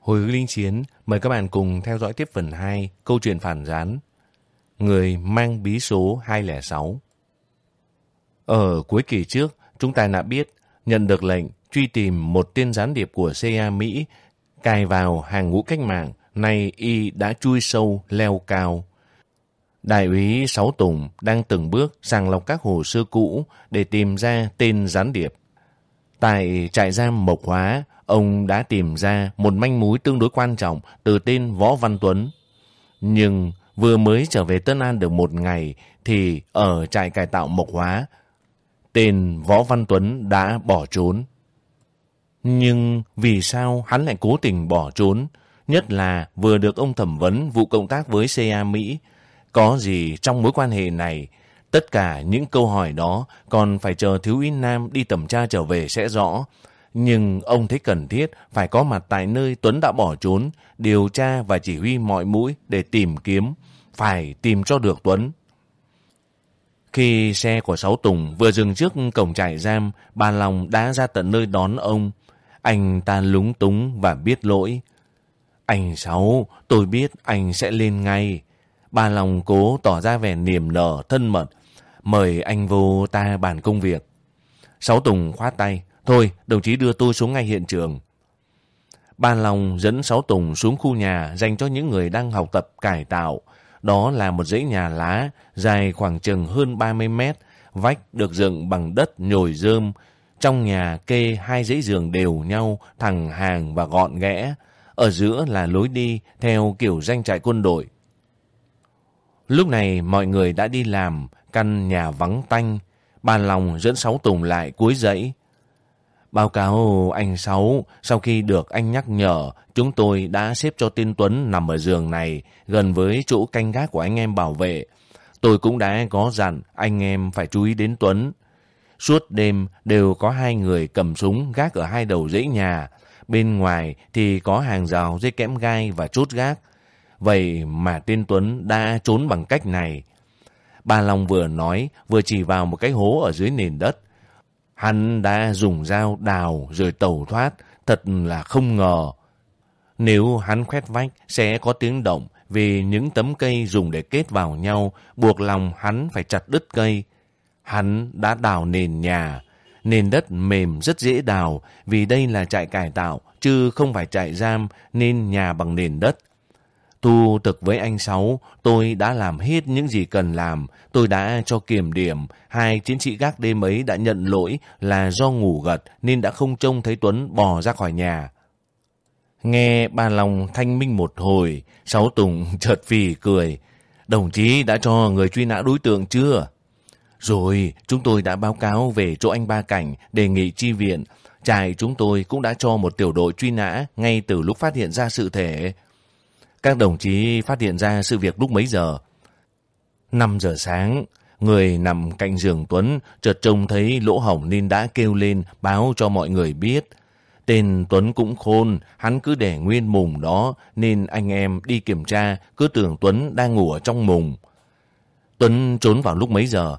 Hồi Linh Chiến mời các bạn cùng theo dõi tiếp phần 2 câu chuyện phản gián Người mang bí số 206 Ở cuối kỳ trước, chúng ta đã biết nhận được lệnh truy tìm một tên gián điệp của CIA Mỹ cài vào hàng ngũ cách mạng, nay y đã chui sâu, leo cao. Đại úy Sáu Tùng đang từng bước sàng lọc các hồ sơ cũ để tìm ra tên gián điệp. Tại trại giam Mộc Hóa, ông đã tìm ra một manh mối tương đối quan trọng từ tên Võ Văn Tuấn. Nhưng vừa mới trở về Tân An được một ngày thì ở trại cải tạo Mộc Hóa, tên Võ Văn Tuấn đã bỏ trốn. Nhưng vì sao hắn lại cố tình bỏ trốn? Nhất là vừa được ông thẩm vấn vụ công tác với CA Mỹ. Có gì trong mối quan hệ này? Tất cả những câu hỏi đó còn phải chờ Thiếu úy Nam đi tẩm tra trở về sẽ rõ. Nhưng ông thấy cần thiết phải có mặt tại nơi Tuấn đã bỏ trốn, điều tra và chỉ huy mọi mũi để tìm kiếm. Phải tìm cho được Tuấn. Khi xe của Sáu Tùng vừa dừng trước cổng trại giam, bà Long đã ra tận nơi đón ông. Anh ta lúng túng và biết lỗi. Anh Sáu, tôi biết anh sẽ lên ngay. Bà Long cố tỏ ra vẻ niềm nở, thân mật. Mời anh vô ta bàn công việc. Sáu Tùng khoát tay. Thôi, đồng chí đưa tôi xuống ngay hiện trường. Ban Long dẫn Sáu Tùng xuống khu nhà dành cho những người đang học tập cải tạo. Đó là một dãy nhà lá dài khoảng chừng hơn 30 mét, vách được dựng bằng đất nhồi rơm. Trong nhà kê hai dãy giường đều nhau, thẳng hàng và gọn ghẽ. Ở giữa là lối đi theo kiểu danh trại quân đội. Lúc này mọi người đã đi làm, căn nhà vắng tanh. Bà Long dẫn Sáu Tùng lại cuối dãy. Báo cáo anh Sáu, sau khi được anh nhắc nhở, chúng tôi đã xếp cho tên Tuấn nằm ở giường này, gần với chỗ canh gác của anh em bảo vệ. Tôi cũng đã có dặn anh em phải chú ý đến Tuấn. Suốt đêm đều có hai người cầm súng gác ở hai đầu dãy nhà. Bên ngoài thì có hàng rào dây kẽm gai và chốt gác. Vậy mà tên Tuấn đã trốn bằng cách này. Bà Long vừa nói, vừa chỉ vào một cái hố ở dưới nền đất. Hắn đã dùng dao đào rồi tẩu thoát, thật là không ngờ. Nếu hắn khoét vách sẽ có tiếng động vì những tấm cây dùng để kết vào nhau buộc lòng hắn phải chặt đứt cây. Hắn đã đào nền nhà. Nền đất mềm rất dễ đào vì đây là trại cải tạo chứ không phải trại giam nên nhà bằng nền đất. Tu thực với anh Sáu, tôi đã làm hết những gì cần làm. Tôi đã cho kiểm điểm. Hai chiến sĩ gác đêm ấy đã nhận lỗi là do ngủ gật nên đã không trông thấy Tuấn bò ra khỏi nhà. Nghe bà Long thanh minh một hồi, Sáu Tùng chợt phì cười. Đồng chí đã cho người truy nã đối tượng chưa? Rồi, chúng tôi đã báo cáo về chỗ anh Ba Cảnh đề nghị chi viện. Trại chúng tôi cũng đã cho một tiểu đội truy nã ngay từ lúc phát hiện ra sự thể. Các đồng chí phát hiện ra sự việc lúc mấy giờ? 5 giờ sáng, người nằm cạnh giường Tuấn chợt trông thấy lỗ hổng nên đã kêu lên báo cho mọi người biết. Tên Tuấn cũng khôn, hắn cứ để nguyên mùng đó nên anh em đi kiểm tra cứ tưởng Tuấn đang ngủ ở trong mùng. Tuấn trốn vào lúc mấy giờ?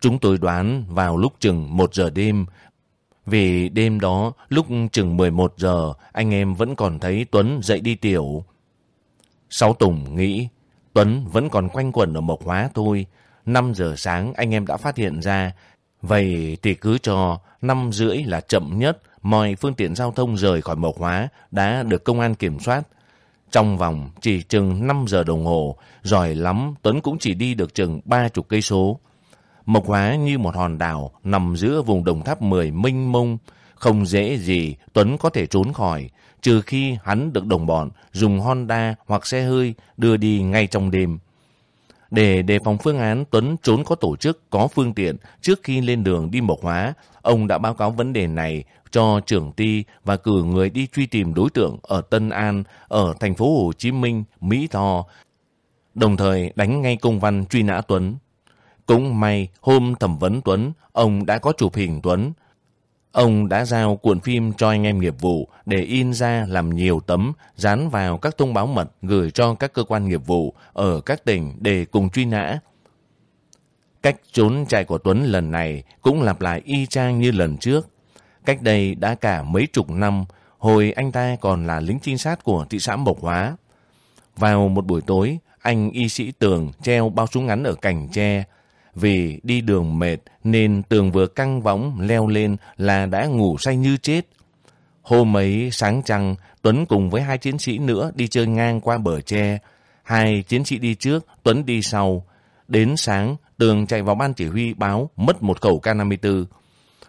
Chúng tôi đoán vào lúc chừng 1 giờ đêm. Vì đêm đó, lúc chừng 11 giờ, anh em vẫn còn thấy Tuấn dậy đi tiểu. Sáu Tùng nghĩ Tuấn vẫn còn quanh quẩn ở Mộc Hóa thôi. 5 giờ sáng anh em đã phát hiện ra. Vậy thì cứ cho 5 rưỡi là chậm nhất mọi phương tiện giao thông rời khỏi Mộc Hóa đã được công an kiểm soát. Trong vòng chỉ chừng 5 giờ đồng hồ, giỏi lắm Tuấn cũng chỉ đi được chừng 30 cây số. Mộc Hóa như một hòn đảo nằm giữa vùng đồng tháp 10 minh mông. Không dễ gì Tuấn có thể trốn khỏi, trừ khi hắn được đồng bọn dùng Honda hoặc xe hơi đưa đi ngay trong đêm. Để đề phòng phương án Tuấn trốn có tổ chức, có phương tiện trước khi lên đường đi mộc hóa, ông đã báo cáo vấn đề này cho trưởng ty và cử người đi truy tìm đối tượng ở Tân An, ở thành phố Hồ Chí Minh, Mỹ Tho, đồng thời đánh ngay công văn truy nã Tuấn. Cũng may hôm thẩm vấn Tuấn, ông đã có chụp hình Tuấn, Ông đã giao cuộn phim cho anh em nghiệp vụ để in ra làm nhiều tấm, dán vào các thông báo mật gửi cho các cơ quan nghiệp vụ ở các tỉnh để cùng truy nã. Cách trốn chạy của Tuấn lần này cũng lặp lại y chang như lần trước. Cách đây đã cả mấy chục năm, hồi anh ta còn là lính trinh sát của thị xã Mộc Hóa. Vào một buổi tối, anh y sĩ Tường treo bao súng ngắn ở cành tre. Vì đi đường mệt nên Tường vừa căng võng leo lên là đã ngủ say như chết. Hôm ấy sáng trăng, Tuấn cùng với hai chiến sĩ nữa đi chơi ngang qua bờ tre. Hai chiến sĩ đi trước, Tuấn đi sau. Đến sáng, Tường chạy vào ban chỉ huy báo mất một khẩu K-54.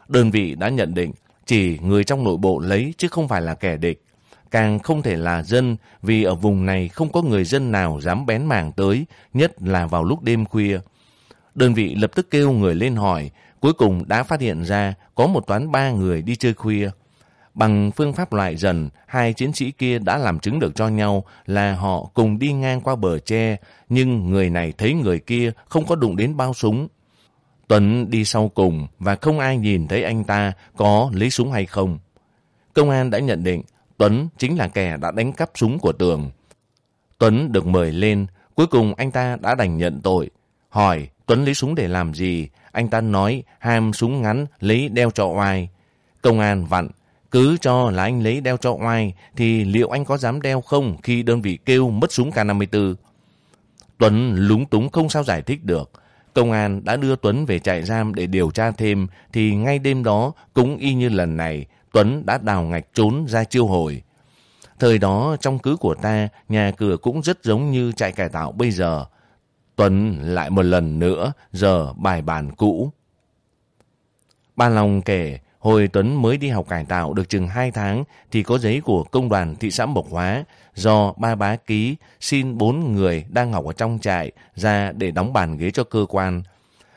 Đơn vị đã nhận định chỉ người trong nội bộ lấy chứ không phải là kẻ địch. Càng không thể là dân vì ở vùng này không có người dân nào dám bén mảng tới, nhất là vào lúc đêm khuya. Đơn vị lập tức kêu người lên hỏi, cuối cùng đã phát hiện ra có một toán ba người đi chơi khuya. Bằng phương pháp loại dần, hai chiến sĩ kia đã làm chứng được cho nhau là họ cùng đi ngang qua bờ tre, nhưng người này thấy người kia không có đụng đến bao súng. Tuấn đi sau cùng và không ai nhìn thấy anh ta có lấy súng hay không. Công an đã nhận định Tuấn chính là kẻ đã đánh cắp súng của Tường. Tuấn được mời lên, cuối cùng anh ta đã đành nhận tội. Hỏi Tuấn lấy súng để làm gì? Anh ta nói ham súng ngắn lấy đeo cho oai. Công an vặn, cứ cho là anh lấy đeo cho oai thì liệu anh có dám đeo không khi đơn vị kêu mất súng K54? Tuấn lúng túng không sao giải thích được. Công an đã đưa Tuấn về trại giam để điều tra thêm thì ngay đêm đó cũng y như lần này Tuấn đã đào ngạch trốn ra chiêu hồi. Thời đó trong cứ của ta nhà cửa cũng rất giống như trại cải tạo bây giờ. Tuấn lại một lần nữa giờ bài bản cũ. Ba Long kể hồi Tuấn mới đi học cải tạo được chừng 2 tháng thì có giấy của công đoàn thị xã Mộc Hóa do ba bá ký xin bốn người đang học ở trong trại ra để đóng bàn ghế cho cơ quan.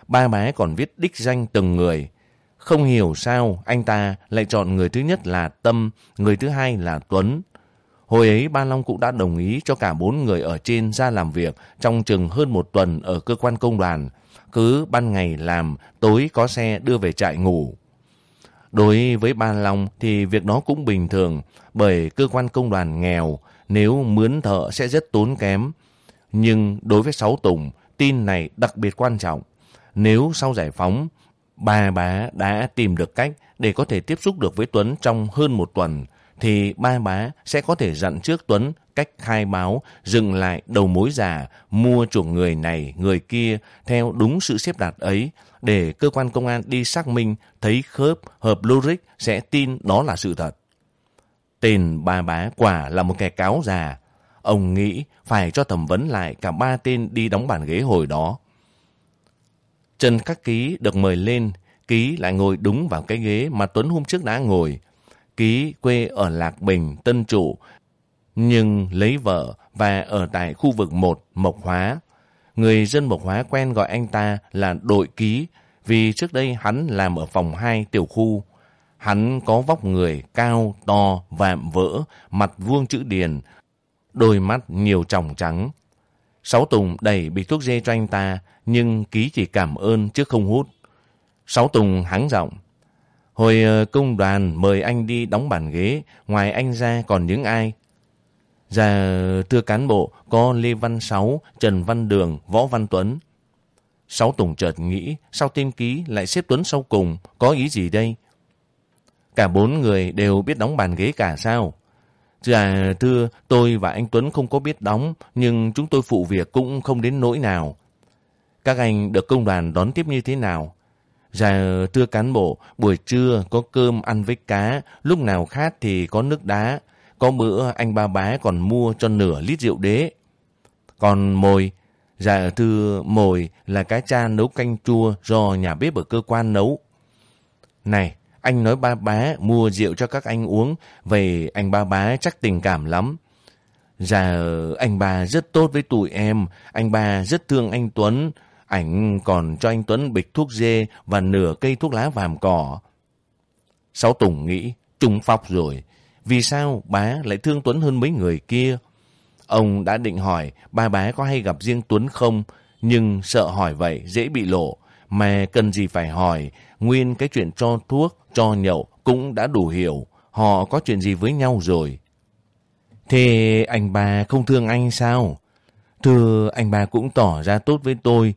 Ba bá còn viết đích danh từng người. Không hiểu sao anh ta lại chọn người thứ nhất là Tâm, người thứ hai là Tuấn. Hồi ấy Ba Long cũng đã đồng ý cho cả bốn người ở trên ra làm việc trong chừng hơn một tuần ở cơ quan công đoàn. Cứ ban ngày làm, tối có xe đưa về trại ngủ. Đối với Ba Long thì việc đó cũng bình thường bởi cơ quan công đoàn nghèo, nếu mướn thợ sẽ rất tốn kém. Nhưng đối với Sáu Tùng, tin này đặc biệt quan trọng. Nếu sau giải phóng, ba bá đã tìm được cách để có thể tiếp xúc được với Tuấn trong hơn một tuần, thì ba bá sẽ có thể dặn trước Tuấn cách khai báo, dừng lại đầu mối giả, mua chuộc người này, người kia theo đúng sự xếp đặt ấy, để cơ quan công an đi xác minh, thấy khớp, hợp logic sẽ tin đó là sự thật. Tên ba bá quả là một kẻ cáo già. Ông nghĩ phải cho thẩm vấn lại cả ba tên đi đóng bàn ghế hồi đó. Trần Khắc Ký được mời lên, Ký lại ngồi đúng vào cái ghế mà Tuấn hôm trước đã ngồi. Ký quê ở Lạc Bình, Tân Trụ, nhưng lấy vợ và ở tại khu vực 1 Mộc Hóa. Người dân Mộc Hóa quen gọi anh ta là đội ký vì trước đây hắn làm ở phòng 2 tiểu khu. Hắn có vóc người cao, to, vạm vỡ, mặt vuông chữ điền, đôi mắt nhiều tròng trắng. Sáu Tùng đẩy bịch thuốc dê cho anh ta, nhưng ký chỉ cảm ơn chứ không hút. Sáu Tùng hắng giọng. Hồi ờ, công đoàn mời anh đi đóng bàn ghế, ngoài anh ra còn những ai? Dạ, thưa cán bộ, có Lê Văn Sáu, Trần Văn Đường, Võ Văn Tuấn. Sáu Tùng chợt nghĩ, sao tên ký lại xếp Tuấn sau cùng, có ý gì đây? Cả bốn người đều biết đóng bàn ghế cả sao? Dạ, thưa, tôi và anh Tuấn không có biết đóng, nhưng chúng tôi phụ việc cũng không đến nỗi nào. Các anh được công đoàn đón tiếp như thế nào? Dạ, thưa cán bộ, buổi trưa có cơm ăn với cá, lúc nào khát thì có nước đá. Có bữa anh ba bá còn mua cho nửa lít rượu đế. Còn mồi, dạ thưa mồi là cá cha nấu canh chua do nhà bếp ở cơ quan nấu. Này, anh nói ba bá mua rượu cho các anh uống, vậy anh ba bá chắc tình cảm lắm. Dạ, anh ba rất tốt với tụi em, anh ba rất thương anh Tuấn, ảnh còn cho anh Tuấn bịch thuốc dê và nửa cây thuốc lá vàm cỏ. Sáu Tùng nghĩ, trùng phọc rồi, vì sao bá lại thương Tuấn hơn mấy người kia? Ông đã định hỏi ba bá có hay gặp riêng Tuấn không, nhưng sợ hỏi vậy dễ bị lộ, mà cần gì phải hỏi, nguyên cái chuyện cho thuốc, cho nhậu cũng đã đủ hiểu, họ có chuyện gì với nhau rồi. Thế anh bà không thương anh sao? Thưa anh bà cũng tỏ ra tốt với tôi,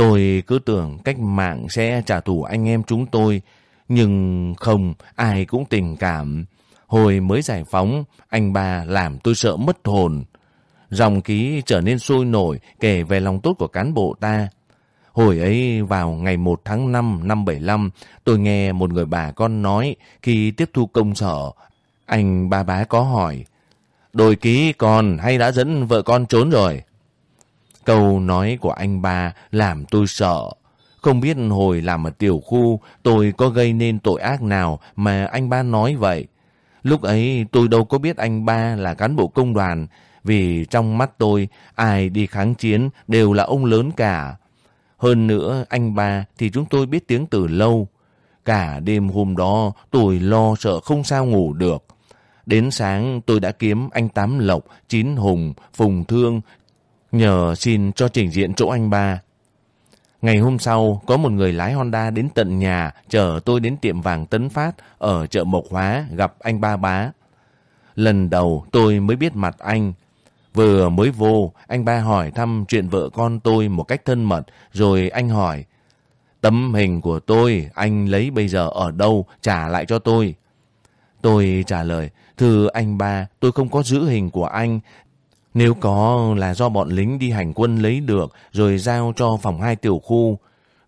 tôi cứ tưởng cách mạng sẽ trả thù anh em chúng tôi, nhưng không, ai cũng tình cảm. Hồi mới giải phóng, anh ba làm tôi sợ mất hồn. Dòng ký trở nên sôi nổi kể về lòng tốt của cán bộ ta. Hồi ấy vào ngày 1 tháng 5 năm 75, tôi nghe một người bà con nói khi tiếp thu công sở, anh ba bá có hỏi, đồi ký còn hay đã dẫn vợ con trốn rồi? Câu nói của anh ba làm tôi sợ. Không biết hồi làm ở tiểu khu tôi có gây nên tội ác nào mà anh ba nói vậy. Lúc ấy tôi đâu có biết anh ba là cán bộ công đoàn vì trong mắt tôi ai đi kháng chiến đều là ông lớn cả. Hơn nữa anh ba thì chúng tôi biết tiếng từ lâu. Cả đêm hôm đó tôi lo sợ không sao ngủ được. Đến sáng tôi đã kiếm anh Tám Lộc, Chín Hùng, Phùng Thương nhờ xin cho trình diện chỗ anh ba. Ngày hôm sau, có một người lái Honda đến tận nhà chở tôi đến tiệm vàng Tấn Phát ở chợ Mộc Hóa gặp anh ba bá. Lần đầu tôi mới biết mặt anh. Vừa mới vô, anh ba hỏi thăm chuyện vợ con tôi một cách thân mật, rồi anh hỏi, tấm hình của tôi anh lấy bây giờ ở đâu trả lại cho tôi. Tôi trả lời, thưa anh ba, tôi không có giữ hình của anh, nếu có là do bọn lính đi hành quân lấy được rồi giao cho phòng hai tiểu khu.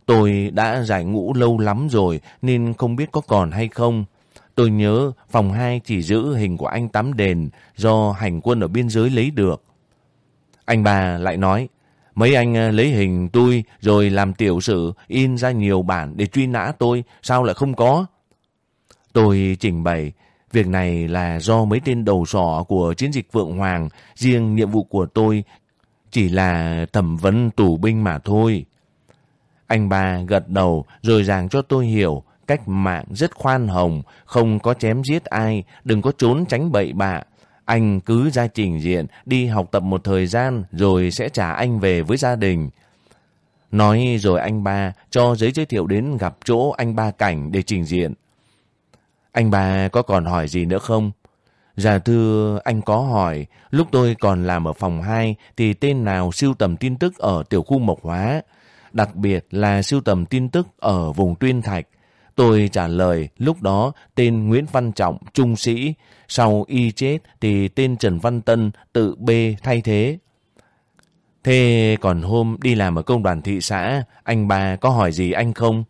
Tôi đã giải ngũ lâu lắm rồi nên không biết có còn hay không. Tôi nhớ phòng 2 chỉ giữ hình của anh Tám Đền do hành quân ở biên giới lấy được. Anh bà lại nói, mấy anh à, lấy hình tôi rồi làm tiểu sử in ra nhiều bản để truy nã tôi, sao lại không có? Tôi trình bày, Việc này là do mấy tên đầu sỏ của chiến dịch Vượng Hoàng, riêng nhiệm vụ của tôi chỉ là thẩm vấn tù binh mà thôi. Anh ba gật đầu rồi giảng cho tôi hiểu cách mạng rất khoan hồng, không có chém giết ai, đừng có trốn tránh bậy bạ. Anh cứ ra trình diện, đi học tập một thời gian rồi sẽ trả anh về với gia đình. Nói rồi anh ba cho giấy giới thiệu đến gặp chỗ anh ba cảnh để trình diện. Anh ba có còn hỏi gì nữa không? Dạ thưa, anh có hỏi, lúc tôi còn làm ở phòng 2 thì tên nào siêu tầm tin tức ở tiểu khu Mộc Hóa, đặc biệt là siêu tầm tin tức ở vùng Tuyên Thạch. Tôi trả lời lúc đó tên Nguyễn Văn Trọng, trung sĩ, sau y chết thì tên Trần Văn Tân tự B thay thế. Thế còn hôm đi làm ở công đoàn thị xã, anh bà có hỏi gì anh không?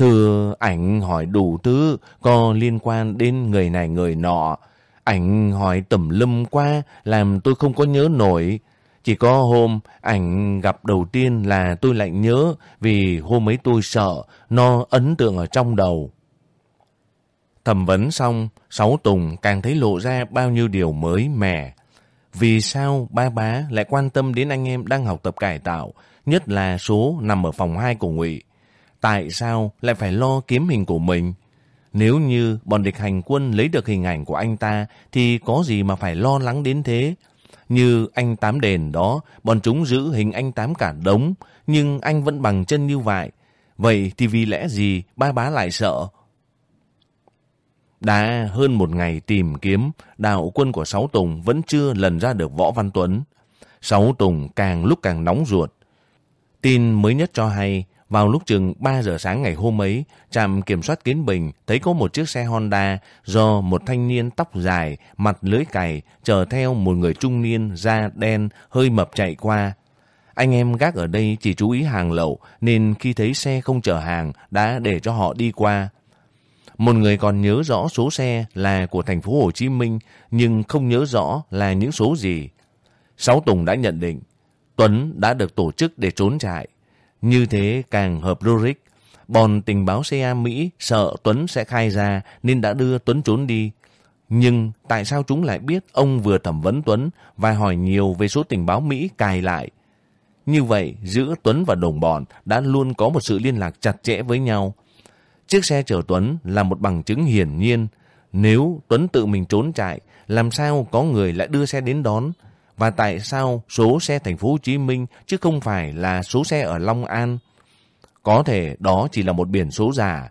Thưa ảnh hỏi đủ thứ có liên quan đến người này người nọ. Ảnh hỏi tầm lâm qua làm tôi không có nhớ nổi. Chỉ có hôm ảnh gặp đầu tiên là tôi lại nhớ vì hôm ấy tôi sợ, nó ấn tượng ở trong đầu. Thẩm vấn xong, Sáu Tùng càng thấy lộ ra bao nhiêu điều mới mẻ. Vì sao ba bá lại quan tâm đến anh em đang học tập cải tạo, nhất là số nằm ở phòng 2 của Ngụy? Tại sao lại phải lo kiếm hình của mình? Nếu như bọn địch hành quân lấy được hình ảnh của anh ta thì có gì mà phải lo lắng đến thế? Như anh Tám đền đó, bọn chúng giữ hình anh Tám cả đống, nhưng anh vẫn bằng chân như vậy. Vậy thì vì lẽ gì ba bá lại sợ? Đã hơn một ngày tìm kiếm, đạo quân của Sáu Tùng vẫn chưa lần ra được Võ Văn Tuấn. Sáu Tùng càng lúc càng nóng ruột. Tin mới nhất cho hay, vào lúc chừng 3 giờ sáng ngày hôm ấy, trạm kiểm soát Kiến Bình thấy có một chiếc xe Honda do một thanh niên tóc dài, mặt lưỡi cày, chở theo một người trung niên da đen hơi mập chạy qua. Anh em gác ở đây chỉ chú ý hàng lậu nên khi thấy xe không chở hàng đã để cho họ đi qua. Một người còn nhớ rõ số xe là của thành phố Hồ Chí Minh nhưng không nhớ rõ là những số gì. Sáu Tùng đã nhận định Tuấn đã được tổ chức để trốn chạy. Như thế càng hợp logic. Bọn tình báo CIA Mỹ sợ Tuấn sẽ khai ra nên đã đưa Tuấn trốn đi. Nhưng tại sao chúng lại biết ông vừa thẩm vấn Tuấn và hỏi nhiều về số tình báo Mỹ cài lại? Như vậy, giữa Tuấn và đồng bọn đã luôn có một sự liên lạc chặt chẽ với nhau. Chiếc xe chở Tuấn là một bằng chứng hiển nhiên. Nếu Tuấn tự mình trốn chạy, làm sao có người lại đưa xe đến đón? Và tại sao số xe thành phố Hồ Chí Minh chứ không phải là số xe ở Long An? Có thể đó chỉ là một biển số giả.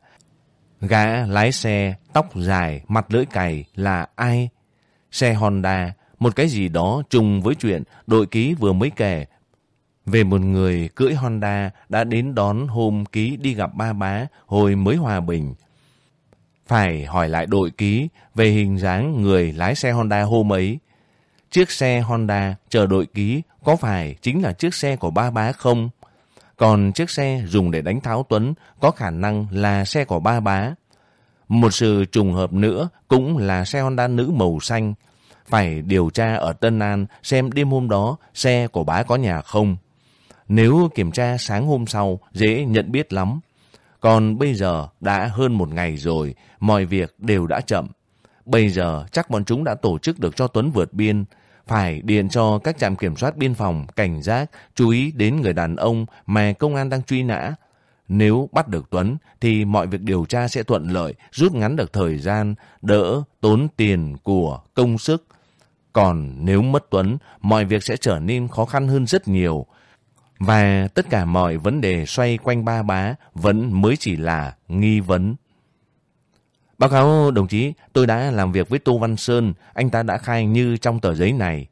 Gã lái xe, tóc dài, mặt lưỡi cày là ai? Xe Honda, một cái gì đó trùng với chuyện đội ký vừa mới kể về một người cưỡi Honda đã đến đón hôm ký đi gặp ba bá hồi mới hòa bình. Phải hỏi lại đội ký về hình dáng người lái xe Honda hôm ấy. Chiếc xe Honda chờ đội ký có phải chính là chiếc xe của ba bá không? Còn chiếc xe dùng để đánh tháo Tuấn có khả năng là xe của ba bá. Một sự trùng hợp nữa cũng là xe Honda nữ màu xanh. Phải điều tra ở Tân An xem đêm hôm đó xe của bá có nhà không. Nếu kiểm tra sáng hôm sau, dễ nhận biết lắm. Còn bây giờ đã hơn một ngày rồi, mọi việc đều đã chậm. Bây giờ chắc bọn chúng đã tổ chức được cho Tuấn vượt biên. Phải điện cho các trạm kiểm soát biên phòng, cảnh giác, chú ý đến người đàn ông mà công an đang truy nã. Nếu bắt được Tuấn thì mọi việc điều tra sẽ thuận lợi, rút ngắn được thời gian, đỡ, tốn tiền của, công sức. Còn nếu mất Tuấn, mọi việc sẽ trở nên khó khăn hơn rất nhiều. Và tất cả mọi vấn đề xoay quanh ba bá vẫn mới chỉ là nghi vấn. Báo cáo đồng chí, tôi đã làm việc với Tô Văn Sơn, anh ta đã khai như trong tờ giấy này.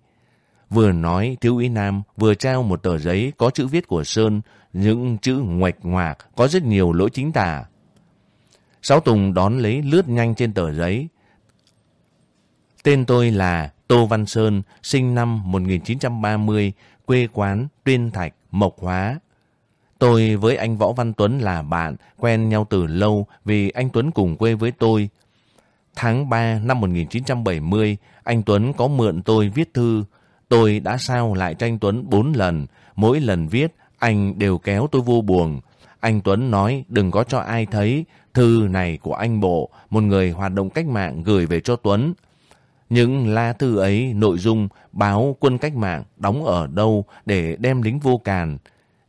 Vừa nói, Thiếu úy Nam vừa trao một tờ giấy có chữ viết của Sơn, những chữ ngoạch ngoạc, có rất nhiều lỗi chính tả. Sáu Tùng đón lấy lướt nhanh trên tờ giấy. Tên tôi là Tô Văn Sơn, sinh năm 1930, quê quán Tuyên Thạch, Mộc Hóa. Tôi với anh Võ Văn Tuấn là bạn, quen nhau từ lâu vì anh Tuấn cùng quê với tôi. Tháng 3 năm 1970, anh Tuấn có mượn tôi viết thư. Tôi đã sao lại cho anh Tuấn 4 lần. Mỗi lần viết, anh đều kéo tôi vô buồn. Anh Tuấn nói đừng có cho ai thấy thư này của anh Bộ, một người hoạt động cách mạng gửi về cho Tuấn. Những lá thư ấy nội dung báo quân cách mạng đóng ở đâu để đem lính vô càn.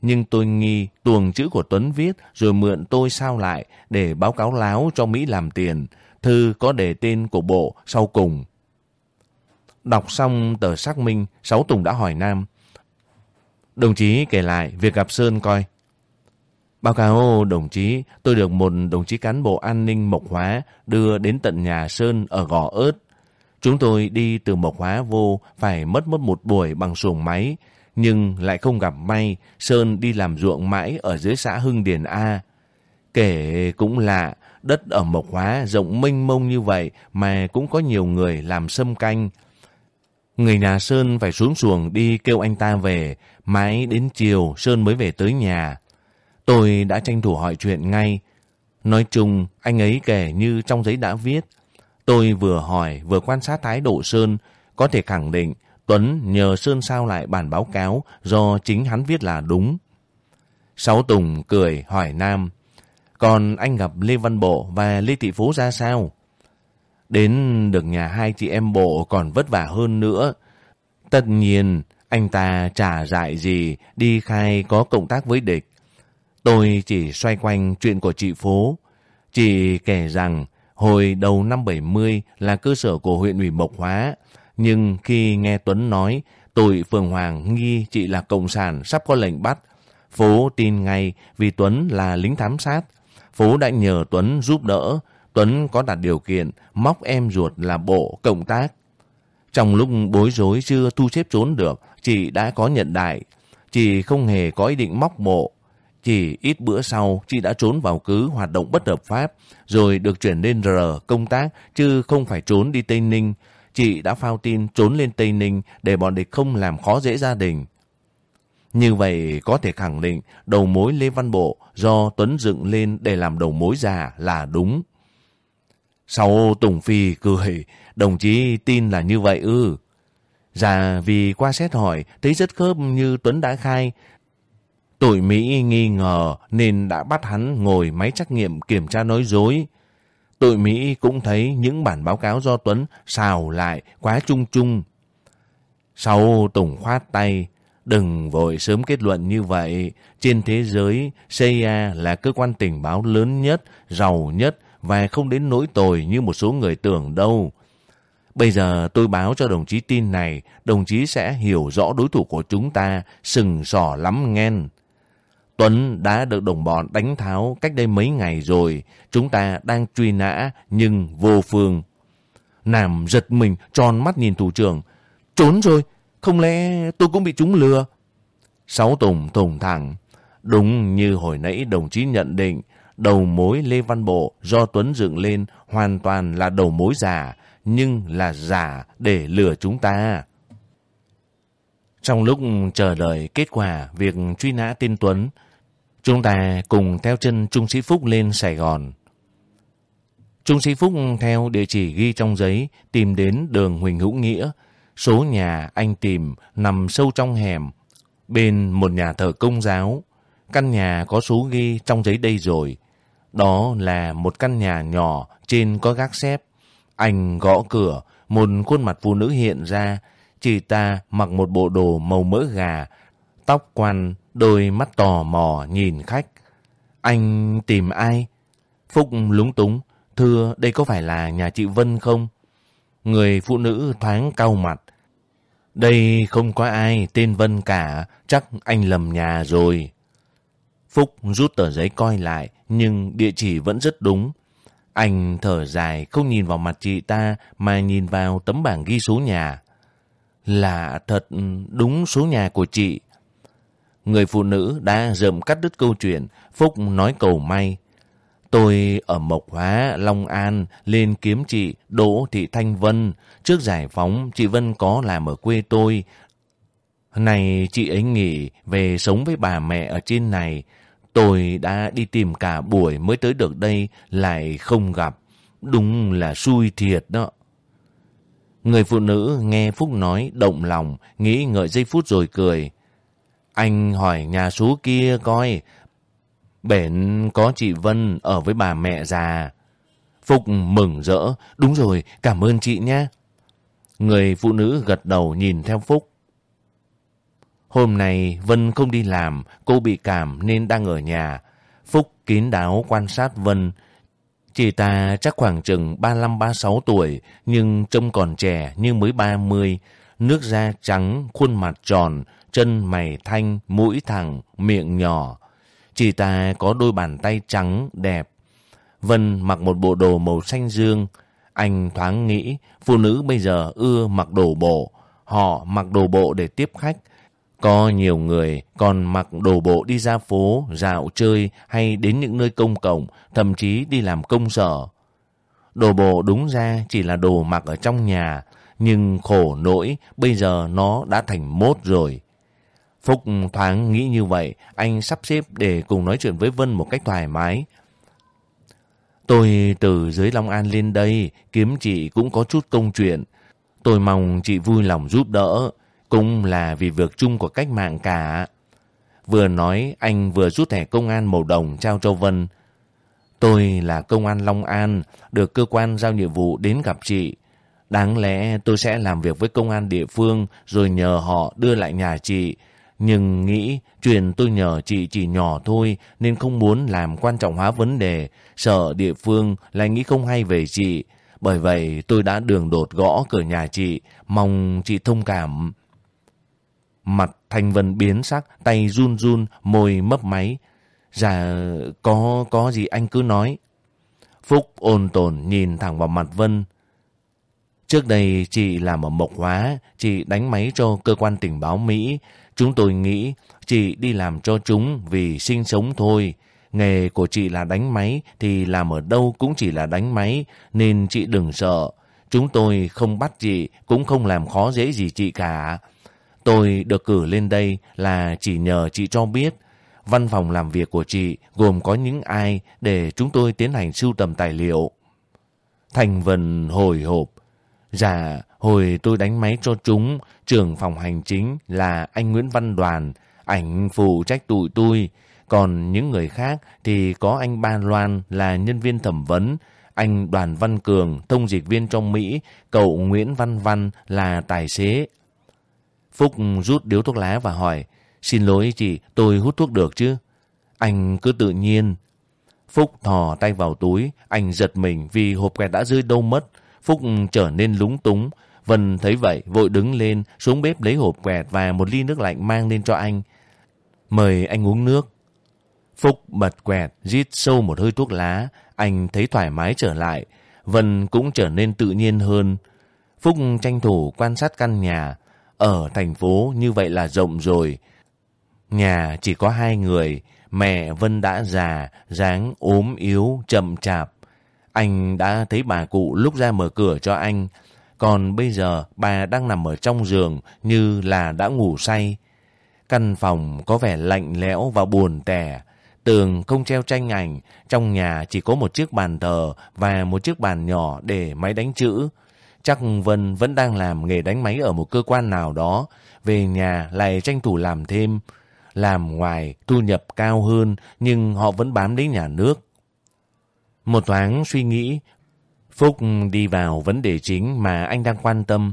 Nhưng tôi nghi tuồng chữ của Tuấn viết rồi mượn tôi sao lại để báo cáo láo cho Mỹ làm tiền. Thư có đề tên của bộ sau cùng. Đọc xong tờ xác minh, Sáu Tùng đã hỏi Nam. Đồng chí kể lại việc gặp Sơn coi. Báo cáo đồng chí, tôi được một đồng chí cán bộ an ninh Mộc Hóa đưa đến tận nhà Sơn ở Gò ớt. Chúng tôi đi từ Mộc Hóa vô phải mất mất một buổi bằng xuồng máy, nhưng lại không gặp may Sơn đi làm ruộng mãi ở dưới xã Hưng Điền A. Kể cũng lạ, đất ở Mộc Hóa rộng mênh mông như vậy mà cũng có nhiều người làm sâm canh. Người nhà Sơn phải xuống xuồng đi kêu anh ta về, mãi đến chiều Sơn mới về tới nhà. Tôi đã tranh thủ hỏi chuyện ngay. Nói chung, anh ấy kể như trong giấy đã viết, Tôi vừa hỏi vừa quan sát thái độ Sơn, có thể khẳng định Tuấn nhờ Sơn sao lại bản báo cáo do chính hắn viết là đúng. Sáu Tùng cười hỏi Nam, còn anh gặp Lê Văn Bộ và Lê Thị Phú ra sao? Đến được nhà hai chị em Bộ còn vất vả hơn nữa. Tất nhiên, anh ta trả dại gì đi khai có cộng tác với địch. Tôi chỉ xoay quanh chuyện của chị Phố. Chị kể rằng Hồi đầu năm 70 là cơ sở của huyện ủy Mộc Hóa, nhưng khi nghe Tuấn nói tội Phường Hoàng nghi chị là cộng sản sắp có lệnh bắt, Phố tin ngay vì Tuấn là lính thám sát. Phố đã nhờ Tuấn giúp đỡ, Tuấn có đặt điều kiện móc em ruột là bộ cộng tác. Trong lúc bối rối chưa thu xếp trốn được, chị đã có nhận đại. Chị không hề có ý định móc bộ, chỉ ít bữa sau, chị đã trốn vào cứ hoạt động bất hợp pháp, rồi được chuyển lên R công tác, chứ không phải trốn đi Tây Ninh. Chị đã phao tin trốn lên Tây Ninh để bọn địch không làm khó dễ gia đình. Như vậy có thể khẳng định đầu mối Lê Văn Bộ do Tuấn dựng lên để làm đầu mối già là đúng. Sau Tùng Phi cười, đồng chí tin là như vậy ư. Dạ vì qua xét hỏi thấy rất khớp như Tuấn đã khai Tội Mỹ nghi ngờ nên đã bắt hắn ngồi máy trắc nghiệm kiểm tra nói dối. Tội Mỹ cũng thấy những bản báo cáo do Tuấn xào lại quá chung chung. Sau Tùng khoát tay, đừng vội sớm kết luận như vậy. Trên thế giới, CIA là cơ quan tình báo lớn nhất, giàu nhất và không đến nỗi tồi như một số người tưởng đâu. Bây giờ tôi báo cho đồng chí tin này, đồng chí sẽ hiểu rõ đối thủ của chúng ta, sừng sỏ lắm nghen. Tuấn đã được đồng bọn đánh tháo cách đây mấy ngày rồi. Chúng ta đang truy nã nhưng vô phương. Nam giật mình tròn mắt nhìn thủ trưởng. Trốn rồi, không lẽ tôi cũng bị chúng lừa? Sáu Tùng thùng thẳng. Đúng như hồi nãy đồng chí nhận định, đầu mối Lê Văn Bộ do Tuấn dựng lên hoàn toàn là đầu mối giả, nhưng là giả để lừa chúng ta. Trong lúc chờ đợi kết quả việc truy nã tên Tuấn, chúng ta cùng theo chân Trung sĩ Phúc lên Sài Gòn. Trung sĩ Phúc theo địa chỉ ghi trong giấy tìm đến đường Huỳnh Hữu Nghĩa. Số nhà anh tìm nằm sâu trong hẻm, bên một nhà thờ công giáo. Căn nhà có số ghi trong giấy đây rồi. Đó là một căn nhà nhỏ trên có gác xếp. Anh gõ cửa, một khuôn mặt phụ nữ hiện ra. Chị ta mặc một bộ đồ màu mỡ gà, tóc quăn, đôi mắt tò mò nhìn khách. Anh tìm ai? Phúc lúng túng. Thưa, đây có phải là nhà chị Vân không? Người phụ nữ thoáng cau mặt. Đây không có ai tên Vân cả, chắc anh lầm nhà rồi. Phúc rút tờ giấy coi lại, nhưng địa chỉ vẫn rất đúng. Anh thở dài, không nhìn vào mặt chị ta, mà nhìn vào tấm bảng ghi số nhà. lạ thật đúng số nhà của chị. Người phụ nữ đã rợm cắt đứt câu chuyện, Phúc nói cầu may. Tôi ở Mộc Hóa, Long An lên kiếm chị Đỗ Thị Thanh Vân. Trước giải phóng, chị Vân có làm ở quê tôi. Này chị ấy nghỉ về sống với bà mẹ ở trên này. Tôi đã đi tìm cả buổi mới tới được đây, lại không gặp. Đúng là xui thiệt đó. Người phụ nữ nghe Phúc nói động lòng, nghĩ ngợi giây phút rồi cười. Anh hỏi nhà xú kia coi, Bển có chị Vân ở với bà mẹ già. Phục mừng rỡ. Đúng rồi, cảm ơn chị nhé. Người phụ nữ gật đầu nhìn theo Phúc. Hôm nay Vân không đi làm, cô bị cảm nên đang ở nhà. Phúc kín đáo quan sát Vân. Chị ta chắc khoảng chừng 35-36 tuổi, nhưng trông còn trẻ như mới 30. Nước da trắng, khuôn mặt tròn, chân mày thanh, mũi thẳng, miệng nhỏ. Chị ta có đôi bàn tay trắng, đẹp. Vân mặc một bộ đồ màu xanh dương. Anh thoáng nghĩ phụ nữ bây giờ ưa mặc đồ bộ. Họ mặc đồ bộ để tiếp khách. Có nhiều người còn mặc đồ bộ đi ra phố, dạo chơi hay đến những nơi công cộng, thậm chí đi làm công sở. Đồ bộ đúng ra chỉ là đồ mặc ở trong nhà, nhưng khổ nỗi bây giờ nó đã thành mốt rồi. Phúc thoáng nghĩ như vậy, anh sắp xếp để cùng nói chuyện với Vân một cách thoải mái. Tôi từ dưới Long An lên đây, kiếm chị cũng có chút công chuyện. Tôi mong chị vui lòng giúp đỡ, cũng là vì việc chung của cách mạng cả. Vừa nói, anh vừa rút thẻ công an màu đồng trao cho Vân. Tôi là công an Long An, được cơ quan giao nhiệm vụ đến gặp chị. Đáng lẽ tôi sẽ làm việc với công an địa phương rồi nhờ họ đưa lại nhà chị, nhưng nghĩ chuyện tôi nhờ chị chỉ nhỏ thôi nên không muốn làm quan trọng hóa vấn đề, sợ địa phương lại nghĩ không hay về chị. Bởi vậy tôi đã đường đột gõ cửa nhà chị, mong chị thông cảm. Mặt Thanh Vân biến sắc, tay run run, môi mấp máy. Dạ, có, có gì anh cứ nói. Phúc ôn tồn nhìn thẳng vào mặt Vân. Trước đây chị làm ở Mộc Hóa, chị đánh máy cho cơ quan tình báo Mỹ, Chúng tôi nghĩ chị đi làm cho chúng vì sinh sống thôi. Nghề của chị là đánh máy thì làm ở đâu cũng chỉ là đánh máy nên chị đừng sợ. Chúng tôi không bắt chị cũng không làm khó dễ gì chị cả. Tôi được cử lên đây là chỉ nhờ chị cho biết văn phòng làm việc của chị gồm có những ai để chúng tôi tiến hành sưu tầm tài liệu. Thành Vân hồi hộp. Dạ, Hồi tôi đánh máy cho chúng, trưởng phòng hành chính là anh Nguyễn Văn Đoàn, ảnh phụ trách tụi tôi. Còn những người khác thì có anh Ba Loan là nhân viên thẩm vấn, anh Đoàn Văn Cường, thông dịch viên trong Mỹ, cậu Nguyễn Văn Văn là tài xế. Phúc rút điếu thuốc lá và hỏi, xin lỗi chị, tôi hút thuốc được chứ? Anh cứ tự nhiên. Phúc thò tay vào túi, anh giật mình vì hộp quẹt đã rơi đâu mất. Phúc trở nên lúng túng, Vân thấy vậy, vội đứng lên, xuống bếp lấy hộp quẹt và một ly nước lạnh mang lên cho anh. Mời anh uống nước. Phúc bật quẹt, rít sâu một hơi thuốc lá. Anh thấy thoải mái trở lại. Vân cũng trở nên tự nhiên hơn. Phúc tranh thủ quan sát căn nhà. Ở thành phố như vậy là rộng rồi. Nhà chỉ có hai người. mẹ Vân đã già, dáng ốm yếu, chậm chạp. Anh đã thấy bà cụ lúc ra mở cửa cho anh. Còn bây giờ bà đang nằm ở trong giường như là đã ngủ say. Căn phòng có vẻ lạnh lẽo và buồn tẻ. Tường không treo tranh ảnh, trong nhà chỉ có một chiếc bàn thờ và một chiếc bàn nhỏ để máy đánh chữ. Chắc Vân vẫn đang làm nghề đánh máy ở một cơ quan nào đó, về nhà lại tranh thủ làm thêm. Làm ngoài thu nhập cao hơn nhưng họ vẫn bám đến nhà nước. Một thoáng suy nghĩ, Phúc đi vào vấn đề chính mà anh đang quan tâm.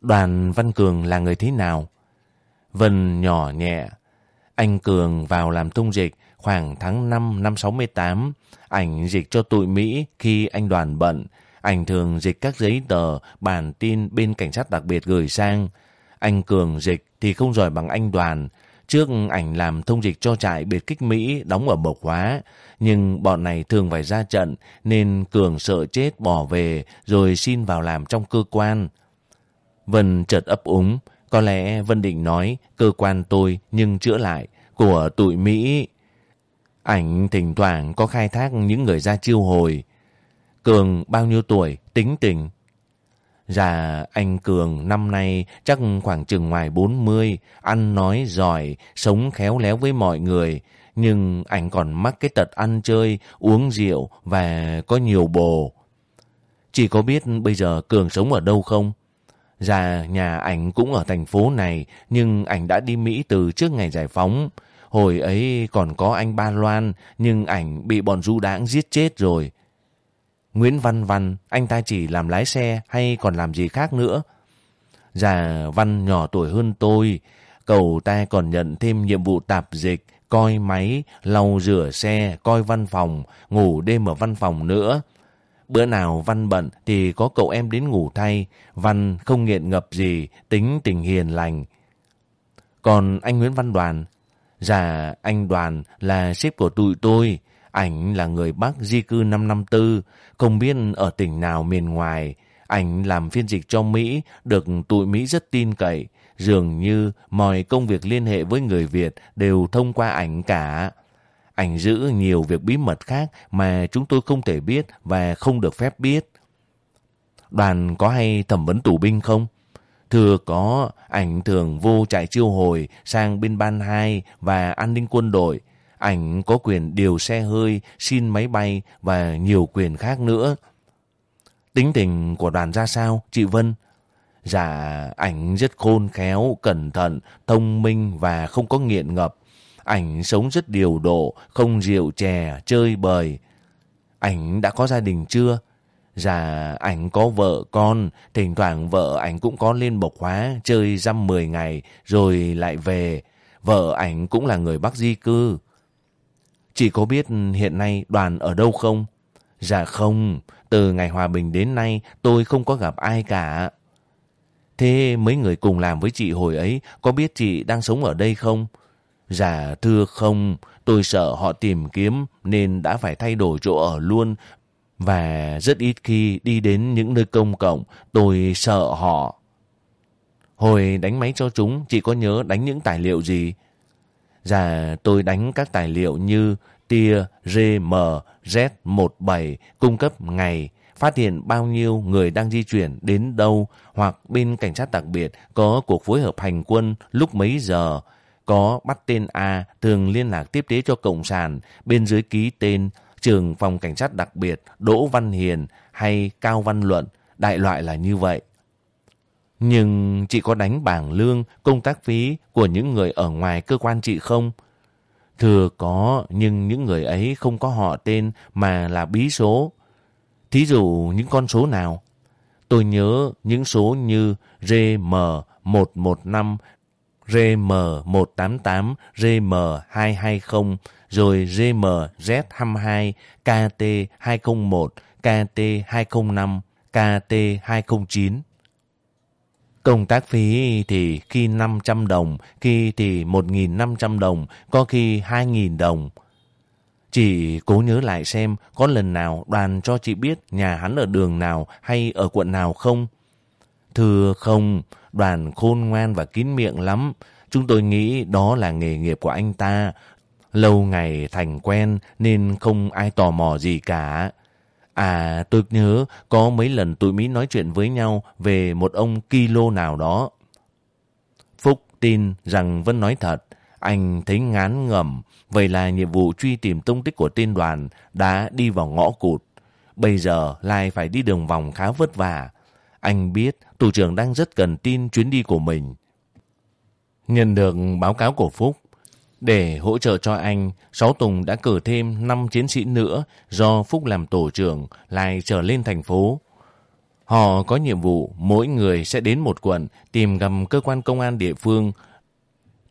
Đoàn Văn Cường là người thế nào? Vân nhỏ nhẹ. Anh Cường vào làm tung dịch khoảng tháng 5 năm 68. Ảnh dịch cho tụi Mỹ khi anh đoàn bận. Ảnh thường dịch các giấy tờ, bản tin bên cảnh sát đặc biệt gửi sang. Anh Cường dịch thì không giỏi bằng anh đoàn. Trước ảnh làm thông dịch cho trại biệt kích Mỹ đóng ở Mộc Hóa. Nhưng bọn này thường phải ra trận nên Cường sợ chết bỏ về rồi xin vào làm trong cơ quan. Vân chợt ấp úng. Có lẽ Vân định nói cơ quan tôi nhưng chữa lại của tụi Mỹ. Ảnh thỉnh thoảng có khai thác những người ra chiêu hồi. Cường bao nhiêu tuổi, tính tình. Dạ, anh Cường năm nay chắc khoảng chừng ngoài 40, ăn nói giỏi, sống khéo léo với mọi người. Nhưng anh còn mắc cái tật ăn chơi, uống rượu và có nhiều bồ. Chỉ có biết bây giờ Cường sống ở đâu không? Dạ, nhà ảnh cũng ở thành phố này, nhưng ảnh đã đi Mỹ từ trước ngày giải phóng. Hồi ấy còn có anh Ba Loan, nhưng ảnh bị bọn du đảng giết chết rồi. Nguyễn Văn Văn, anh ta chỉ làm lái xe hay còn làm gì khác nữa? Dạ, Văn nhỏ tuổi hơn tôi. Cậu ta còn nhận thêm nhiệm vụ tạp dịch, coi máy, lau rửa xe, coi văn phòng, ngủ đêm ở văn phòng nữa. Bữa nào Văn bận thì có cậu em đến ngủ thay. Văn không nghiện ngập gì, tính tình hiền lành. Còn anh Nguyễn Văn Đoàn? Dạ, anh Đoàn là sếp của tụi tôi. Ảnh là người Bắc di cư năm năm tư, không biết ở tỉnh nào miền ngoài. Ảnh làm phiên dịch cho Mỹ, được tụi Mỹ rất tin cậy. Dường như mọi công việc liên hệ với người Việt đều thông qua ảnh cả. Ảnh giữ nhiều việc bí mật khác mà chúng tôi không thể biết và không được phép biết. Đoàn có hay thẩm vấn tù binh không? Thưa có, ảnh thường vô trại chiêu hồi sang bên ban 2 và an ninh quân đội. Ảnh có quyền điều xe hơi, xin máy bay và nhiều quyền khác nữa. Tính tình của đoàn ra sao, chị Vân? Dạ, ảnh rất khôn khéo, cẩn thận, thông minh và không có nghiện ngập. Ảnh sống rất điều độ, không rượu chè, chơi bời. Ảnh đã có gia đình chưa? Dạ, ảnh có vợ con, thỉnh thoảng vợ ảnh cũng có lên bộc hóa, chơi dăm 10 ngày, rồi lại về. Vợ ảnh cũng là người Bắc di cư. Chị có biết hiện nay đoàn ở đâu không? Dạ không, từ ngày hòa bình đến nay tôi không có gặp ai cả. Thế mấy người cùng làm với chị hồi ấy có biết chị đang sống ở đây không? Dạ thưa không, tôi sợ họ tìm kiếm nên đã phải thay đổi chỗ ở luôn và rất ít khi đi đến những nơi công cộng tôi sợ họ. Hồi đánh máy cho chúng, chị có nhớ đánh những tài liệu gì? Dạ, tôi đánh các tài liệu như tia RM Z17 cung cấp ngày, phát hiện bao nhiêu người đang di chuyển đến đâu hoặc bên cảnh sát đặc biệt có cuộc phối hợp hành quân lúc mấy giờ, có bắt tên A thường liên lạc tiếp tế cho Cộng sản, bên dưới ký tên trường phòng cảnh sát đặc biệt Đỗ Văn Hiền hay Cao Văn Luận, đại loại là như vậy. Nhưng chị có đánh bảng lương, công tác phí của những người ở ngoài cơ quan chị không? Thừa có, nhưng những người ấy không có họ tên mà là bí số. Thí dụ những con số nào? Tôi nhớ những số như RM115, RM188, RM220, rồi RMZ22, KT201, KT205, KT209. Công tác phí thì khi 500 đồng, khi thì 1.500 đồng, có khi 2.000 đồng. Chị cố nhớ lại xem có lần nào đoàn cho chị biết nhà hắn ở đường nào hay ở quận nào không? Thưa không, đoàn khôn ngoan và kín miệng lắm. Chúng tôi nghĩ đó là nghề nghiệp của anh ta. Lâu ngày thành quen nên không ai tò mò gì cả. À, tôi nhớ có mấy lần tụi Mỹ nói chuyện với nhau về một ông kilo nào đó. Phúc tin rằng Vân nói thật. Anh thấy ngán ngẩm. Vậy là nhiệm vụ truy tìm tung tích của tên đoàn đã đi vào ngõ cụt. Bây giờ lại phải đi đường vòng khá vất vả. Anh biết thủ trưởng đang rất cần tin chuyến đi của mình. Nhận được báo cáo của Phúc, để hỗ trợ cho anh, Sáu Tùng đã cử thêm 5 chiến sĩ nữa do Phúc làm tổ trưởng lại trở lên thành phố. Họ có nhiệm vụ mỗi người sẽ đến một quận tìm gặp cơ quan công an địa phương,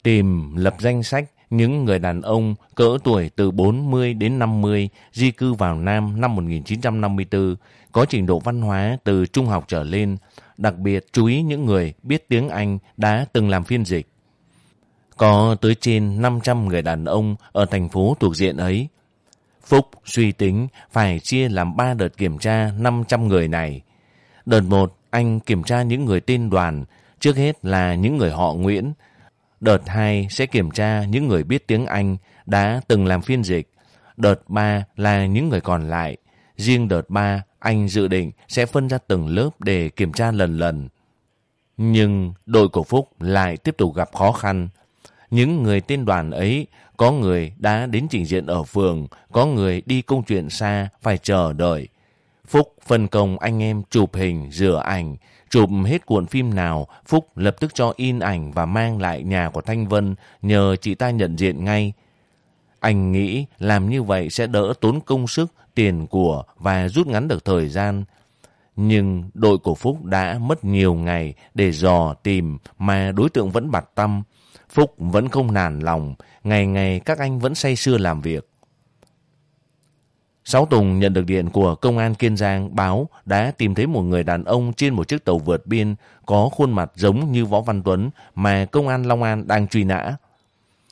tìm lập danh sách những người đàn ông cỡ tuổi từ 40 đến 50 di cư vào Nam năm 1954, có trình độ văn hóa từ trung học trở lên, đặc biệt chú ý những người biết tiếng Anh đã từng làm phiên dịch. Có tới trên 500 người đàn ông ở thành phố thuộc diện ấy. Phúc suy tính phải chia làm 3 đợt kiểm tra 500 người này. Đợt 1, anh kiểm tra những người tên đoàn, trước hết là những người họ Nguyễn. Đợt 2 sẽ kiểm tra những người biết tiếng Anh đã từng làm phiên dịch. Đợt 3 là những người còn lại. Riêng đợt 3, anh dự định sẽ phân ra từng lớp để kiểm tra lần lần. Nhưng đội của Phúc lại tiếp tục gặp khó khăn. Những người tên đoàn ấy, có người đã đến trình diện ở phường, có người đi công chuyện xa, phải chờ đợi. Phúc phân công anh em chụp hình, rửa ảnh, chụp hết cuộn phim nào, Phúc lập tức cho in ảnh và mang lại nhà của Thanh Vân nhờ chị ta nhận diện ngay. Anh nghĩ làm như vậy sẽ đỡ tốn công sức, tiền của và rút ngắn được thời gian. Nhưng đội của Phúc đã mất nhiều ngày để dò tìm mà đối tượng vẫn bặt tâm. Phúc vẫn không nản lòng, ngày ngày các anh vẫn say sưa làm việc. Sáu Tùng nhận được điện của công an Kiên Giang báo đã tìm thấy một người đàn ông trên một chiếc tàu vượt biên có khuôn mặt giống như Võ Văn Tuấn mà công an Long An đang truy nã.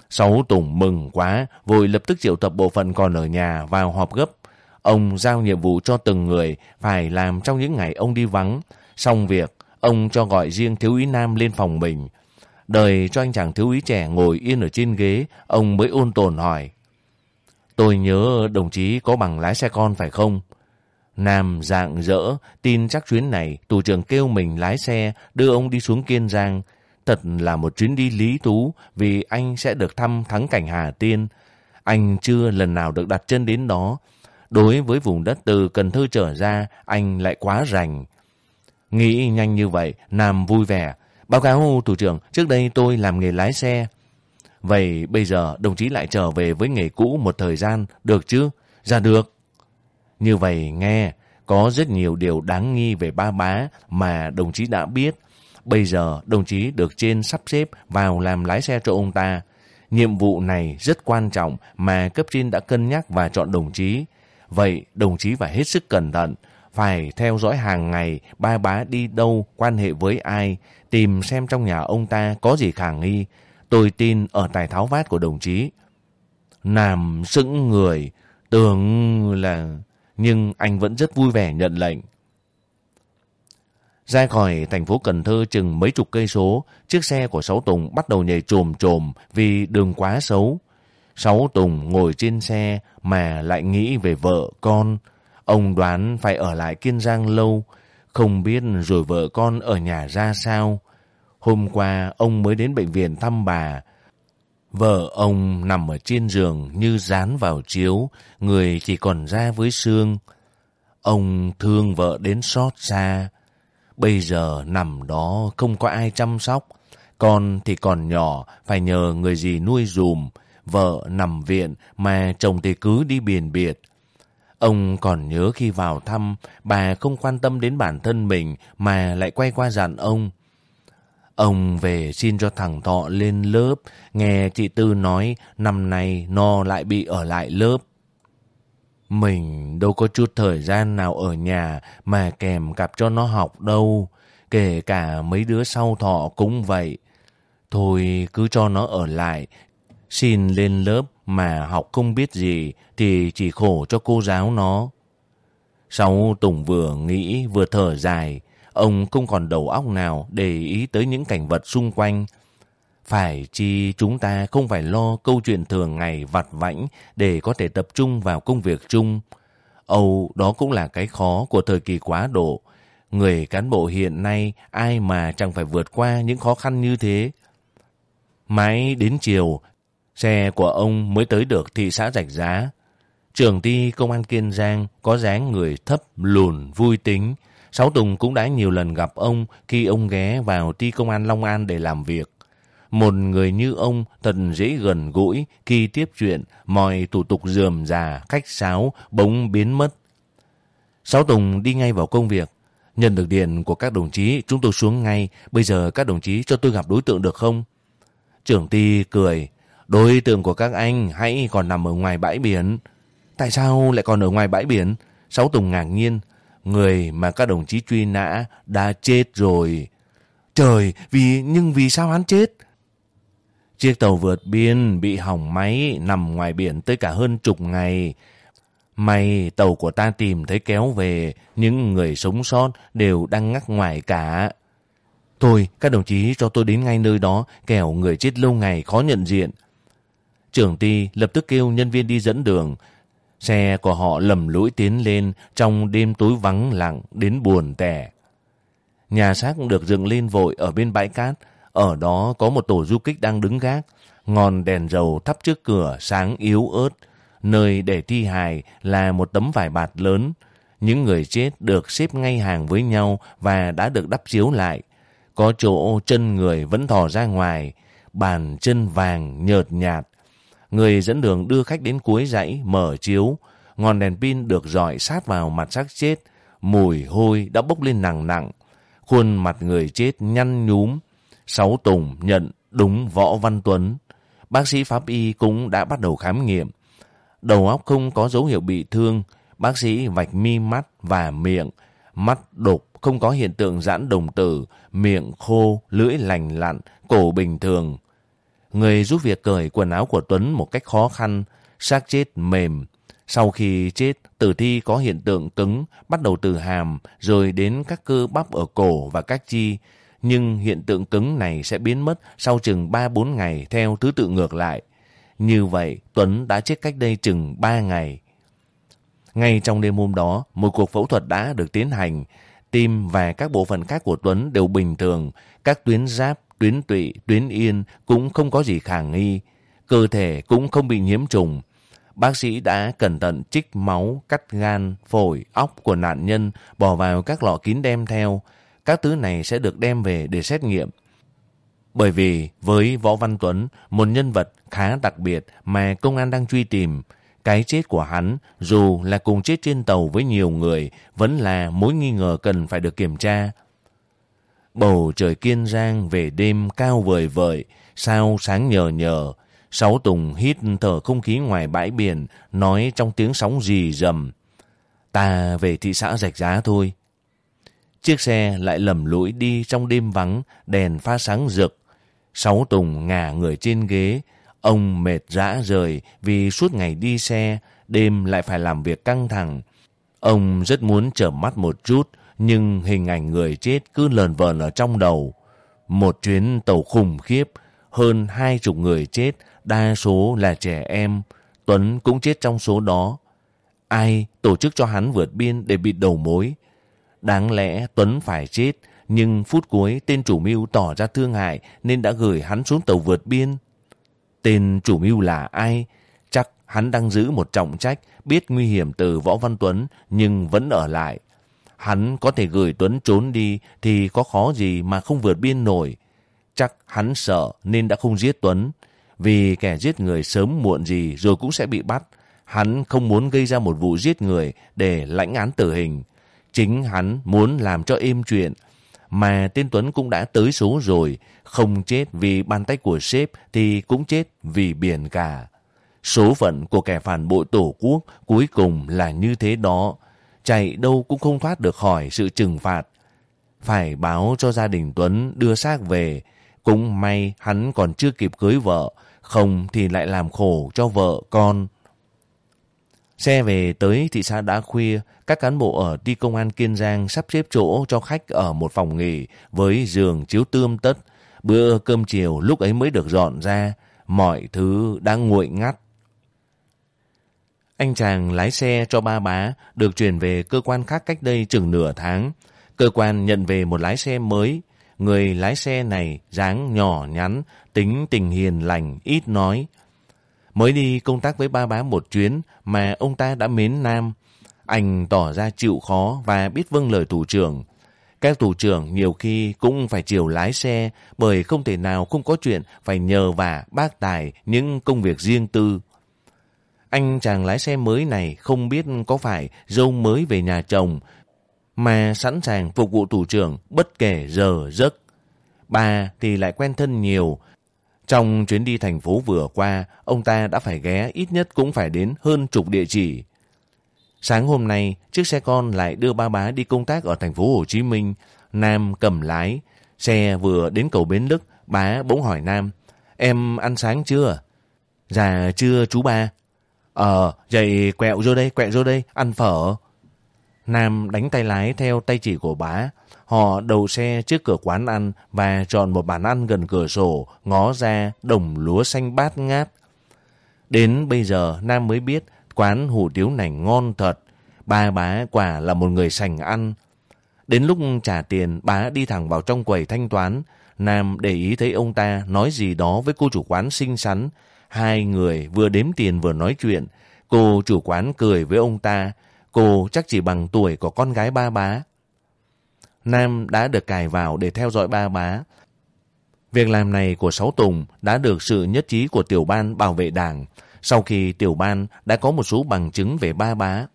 Sáu Tùng mừng quá, vội lập tức triệu tập bộ phận còn ở nhà vào họp gấp. Ông giao nhiệm vụ cho từng người phải làm trong những ngày ông đi vắng. Xong việc, ông cho gọi riêng thiếu úy Nam lên phòng mình. Đời cho anh chàng thiếu úy trẻ ngồi yên ở trên ghế, ông mới ôn tồn hỏi. Tôi nhớ đồng chí có bằng lái xe con phải không? Nam dạng dỡ, tin chắc chuyến này tù trưởng kêu mình lái xe đưa ông đi xuống Kiên Giang. Thật là một chuyến đi lý tú vì anh sẽ được thăm thắng cảnh Hà Tiên. Anh chưa lần nào được đặt chân đến đó. Đối với vùng đất từ Cần Thơ trở ra, anh lại quá rành. Nghĩ nhanh như vậy, Nam vui vẻ. Báo cáo thủ trưởng, trước đây tôi làm nghề lái xe. Vậy bây giờ đồng chí lại trở về với nghề cũ một thời gian, được chứ? Dạ được. Như vậy nghe, có rất nhiều điều đáng nghi về ba bá mà đồng chí đã biết. Bây giờ đồng chí được trên sắp xếp vào làm lái xe cho ông ta. Nhiệm vụ này rất quan trọng mà cấp trên đã cân nhắc và chọn đồng chí. Vậy đồng chí phải hết sức cẩn thận, phải theo dõi hàng ngày ba bá đi đâu, quan hệ với ai, tìm xem trong nhà ông ta có gì khả nghi. Tôi tin ở tài tháo vát của đồng chí. Nam sững người, tưởng là... Nhưng anh vẫn rất vui vẻ nhận lệnh. Ra khỏi thành phố Cần Thơ chừng mấy chục cây số, chiếc xe của Sáu Tùng bắt đầu nhảy trồm trồm vì đường quá xấu. Sáu Tùng ngồi trên xe mà lại nghĩ về vợ con. Ông đoán phải ở lại Kiên Giang lâu, không biết rồi vợ con ở nhà ra sao. Hôm qua ông mới đến bệnh viện thăm bà. Vợ ông nằm ở trên giường như dán vào chiếu, người chỉ còn da với xương. Ông thương vợ đến xót xa. Bây giờ nằm đó không có ai chăm sóc. Con thì còn nhỏ, phải nhờ người gì nuôi dùm. Vợ nằm viện mà chồng thì cứ đi biển biệt. Ông còn nhớ khi vào thăm, bà không quan tâm đến bản thân mình mà lại quay qua dặn ông. Ông về xin cho thằng Thọ lên lớp, nghe chị Tư nói năm nay nó lại bị ở lại lớp. Mình đâu có chút thời gian nào ở nhà mà kèm cặp cho nó học đâu, kể cả mấy đứa sau Thọ cũng vậy. Thôi cứ cho nó ở lại, xin lên lớp mà học không biết gì thì chỉ khổ cho cô giáo nó. Sau Tùng vừa nghĩ vừa thở dài, ông không còn đầu óc nào để ý tới những cảnh vật xung quanh. Phải chi chúng ta không phải lo câu chuyện thường ngày vặt vãnh để có thể tập trung vào công việc chung. Âu, đó cũng là cái khó của thời kỳ quá độ. Người cán bộ hiện nay ai mà chẳng phải vượt qua những khó khăn như thế. Mãi đến chiều, xe của ông mới tới được thị xã Rạch Giá. Trưởng ty công an Kiên Giang có dáng người thấp, lùn, vui tính. Sáu Tùng cũng đã nhiều lần gặp ông khi ông ghé vào ty công an Long An để làm việc. Một người như ông thật dễ gần gũi khi tiếp chuyện, mọi thủ tục dườm già, khách sáo, bỗng biến mất. Sáu Tùng đi ngay vào công việc. Nhận được điện của các đồng chí, chúng tôi xuống ngay. Bây giờ các đồng chí cho tôi gặp đối tượng được không? Trưởng ty cười. Đối tượng của các anh hãy còn nằm ở ngoài bãi biển. Tại sao lại còn ở ngoài bãi biển? Sáu Tùng ngạc nhiên. Người mà các đồng chí truy nã đã chết rồi. Trời, vì nhưng vì sao hắn chết? Chiếc tàu vượt biên bị hỏng máy nằm ngoài biển tới cả hơn chục ngày. May tàu của ta tìm thấy kéo về, những người sống sót đều đang ngắc ngoài cả. Thôi, các đồng chí cho tôi đến ngay nơi đó, kẻo người chết lâu ngày khó nhận diện. Trưởng ty lập tức kêu nhân viên đi dẫn đường. Xe của họ lầm lũi tiến lên trong đêm tối vắng lặng đến buồn tẻ. Nhà xác được dựng lên vội ở bên bãi cát. Ở đó có một tổ du kích đang đứng gác. Ngọn đèn dầu thắp trước cửa sáng yếu ớt. Nơi để thi hài là một tấm vải bạt lớn. Những người chết được xếp ngay hàng với nhau và đã được đắp chiếu lại. Có chỗ chân người vẫn thò ra ngoài, bàn chân vàng nhợt nhạt. Người dẫn đường đưa khách đến cuối dãy, mở chiếu. Ngọn đèn pin được dọi sát vào mặt xác chết. Mùi hôi đã bốc lên nặng nặng. Khuôn mặt người chết nhăn nhúm. Sáu Tùng nhận đúng Võ Văn Tuấn. Bác sĩ pháp y cũng đã bắt đầu khám nghiệm. Đầu óc không có dấu hiệu bị thương. Bác sĩ vạch mi mắt và miệng. Mắt đục, không có hiện tượng giãn đồng tử, miệng khô, lưỡi lành lặn, cổ bình thường. Người giúp việc cởi quần áo của Tuấn một cách khó khăn, xác chết mềm. Sau khi chết, tử thi có hiện tượng cứng, bắt đầu từ hàm, rồi đến các cơ bắp ở cổ và các chi. Nhưng hiện tượng cứng này sẽ biến mất sau chừng 3-4 ngày theo thứ tự ngược lại. Như vậy, Tuấn đã chết cách đây chừng 3 ngày. Ngay trong đêm hôm đó, một cuộc phẫu thuật đã được tiến hành. Tim và các bộ phận khác của Tuấn đều bình thường. Các tuyến giáp, tuyến tụy, tuyến yên cũng không có gì khả nghi. Cơ thể cũng không bị nhiễm trùng. Bác sĩ đã cẩn thận trích máu, cắt gan, phổi, óc của nạn nhân bỏ vào các lọ kín đem theo. Các thứ này sẽ được đem về để xét nghiệm. Bởi vì với Võ Văn Tuấn, một nhân vật khá đặc biệt mà công an đang truy tìm, cái chết của hắn, dù là cùng chết trên tàu với nhiều người, vẫn là mối nghi ngờ cần phải được kiểm tra. Bầu trời kiên giang về đêm cao vời vợi, sao sáng nhờ nhờ. Sáu Tùng hít thở không khí ngoài bãi biển, nói trong tiếng sóng rì rầm. Ta về thị xã rạch giá thôi. Chiếc xe lại lầm lũi đi trong đêm vắng, đèn pha sáng rực. Sáu Tùng ngả người trên ghế, Ông mệt rã rời vì suốt ngày đi xe, đêm lại phải làm việc căng thẳng. Ông rất muốn trở mắt một chút, nhưng hình ảnh người chết cứ lờn vờn ở trong đầu. Một chuyến tàu khủng khiếp, hơn hai chục người chết, đa số là trẻ em. Tuấn cũng chết trong số đó. Ai tổ chức cho hắn vượt biên để bị đầu mối? Đáng lẽ Tuấn phải chết, nhưng phút cuối tên chủ mưu tỏ ra thương hại nên đã gửi hắn xuống tàu vượt biên. Tên chủ mưu là ai? Chắc hắn đang giữ một trọng trách, biết nguy hiểm từ Võ Văn Tuấn, nhưng vẫn ở lại. Hắn có thể gửi Tuấn trốn đi thì có khó gì mà không vượt biên nổi. Chắc hắn sợ nên đã không giết Tuấn. Vì kẻ giết người sớm muộn gì rồi cũng sẽ bị bắt. Hắn không muốn gây ra một vụ giết người để lãnh án tử hình. Chính hắn muốn làm cho êm chuyện, mà tên Tuấn cũng đã tới số rồi, không chết vì bàn tay của sếp thì cũng chết vì biển cả. Số phận của kẻ phản bội tổ quốc cuối cùng là như thế đó, chạy đâu cũng không thoát được khỏi sự trừng phạt. Phải báo cho gia đình Tuấn đưa xác về, cũng may hắn còn chưa kịp cưới vợ, không thì lại làm khổ cho vợ con. Xe về tới thị xã đã khuya, các cán bộ ở đi công an Kiên Giang sắp xếp chỗ cho khách ở một phòng nghỉ với giường chiếu tươm tất. Bữa cơm chiều lúc ấy mới được dọn ra, mọi thứ đã nguội ngắt. Anh chàng lái xe cho ba bá được chuyển về cơ quan khác cách đây chừng nửa tháng. Cơ quan nhận về một lái xe mới. Người lái xe này dáng nhỏ nhắn, tính tình hiền lành, ít nói. Mới đi công tác với ba bá một chuyến mà ông ta đã mến Nam. Anh tỏ ra chịu khó và biết vâng lời thủ trưởng. Các thủ trưởng nhiều khi cũng phải chiều lái xe bởi không thể nào không có chuyện phải nhờ vả bác tài những công việc riêng tư. Anh chàng lái xe mới này không biết có phải dâu mới về nhà chồng mà sẵn sàng phục vụ thủ trưởng bất kể giờ giấc. Bà thì lại quen thân nhiều. Trong chuyến đi thành phố vừa qua, ông ta đã phải ghé ít nhất cũng phải đến hơn chục địa chỉ. Sáng hôm nay, chiếc xe con lại đưa ba bá đi công tác ở thành phố Hồ Chí Minh. Nam cầm lái. Xe vừa đến cầu Bến Lức, bá bỗng hỏi Nam. Em ăn sáng chưa? Dạ chưa chú ba. Ờ, vậy quẹo vô đây, quẹo vô đây, ăn phở. Nam đánh tay lái theo tay chỉ của bá. Họ đầu xe trước cửa quán ăn và chọn một bàn ăn gần cửa sổ, ngó ra đồng lúa xanh bát ngát. Đến bây giờ Nam mới biết quán hủ tiếu này ngon thật. Ba bá quả là một người sành ăn. Đến lúc trả tiền, bá đi thẳng vào trong quầy thanh toán. Nam để ý thấy ông ta nói gì đó với cô chủ quán xinh xắn. Hai người vừa đếm tiền vừa nói chuyện. Cô chủ quán cười với ông ta. Cô chắc chỉ bằng tuổi của con gái ba bá. Nam đã được cài vào để theo dõi ba bá. Việc làm này của Sáu Tùng đã được sự nhất trí của tiểu ban bảo vệ đảng sau khi tiểu ban đã có một số bằng chứng về ba bá.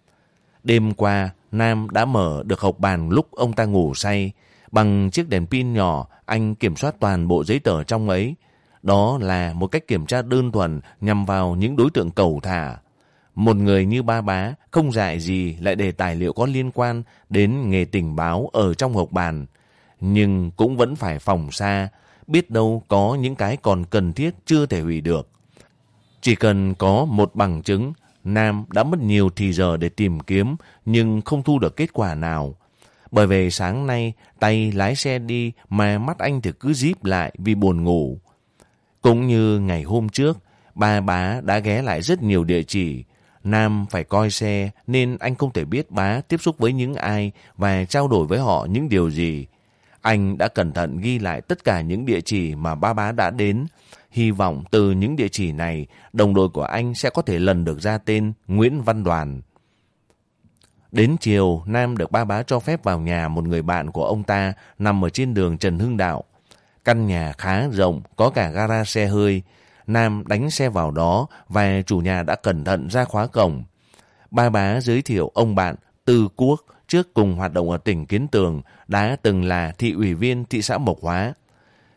Đêm qua, Nam đã mở được hộp bàn lúc ông ta ngủ say. Bằng chiếc đèn pin nhỏ, anh kiểm soát toàn bộ giấy tờ trong ấy. Đó là một cách kiểm tra đơn thuần nhằm vào những đối tượng cầu thả. Một người như ba bá không dạy gì lại để tài liệu có liên quan đến nghề tình báo ở trong hộp bàn. Nhưng cũng vẫn phải phòng xa, biết đâu có những cái còn cần thiết chưa thể hủy được. Chỉ cần có một bằng chứng, Nam đã mất nhiều thì giờ để tìm kiếm nhưng không thu được kết quả nào. Bởi về sáng nay tay lái xe đi mà mắt anh thì cứ díp lại vì buồn ngủ. Cũng như ngày hôm trước, ba bá đã ghé lại rất nhiều địa chỉ. Nam phải coi xe nên anh không thể biết bá tiếp xúc với những ai và trao đổi với họ những điều gì. Anh đã cẩn thận ghi lại tất cả những địa chỉ mà ba bá đã đến. Hy vọng từ những địa chỉ này, đồng đội của anh sẽ có thể lần được ra tên Nguyễn Văn Đoàn. Đến chiều, Nam được ba bá cho phép vào nhà một người bạn của ông ta nằm ở trên đường Trần Hưng Đạo. Căn nhà khá rộng, có cả gara xe hơi. Nam đánh xe vào đó và chủ nhà đã cẩn thận ra khóa cổng. Ba bá giới thiệu ông bạn Tư Quốc trước cùng hoạt động ở tỉnh Kiến Tường đã từng là thị ủy viên thị xã Mộc Hóa.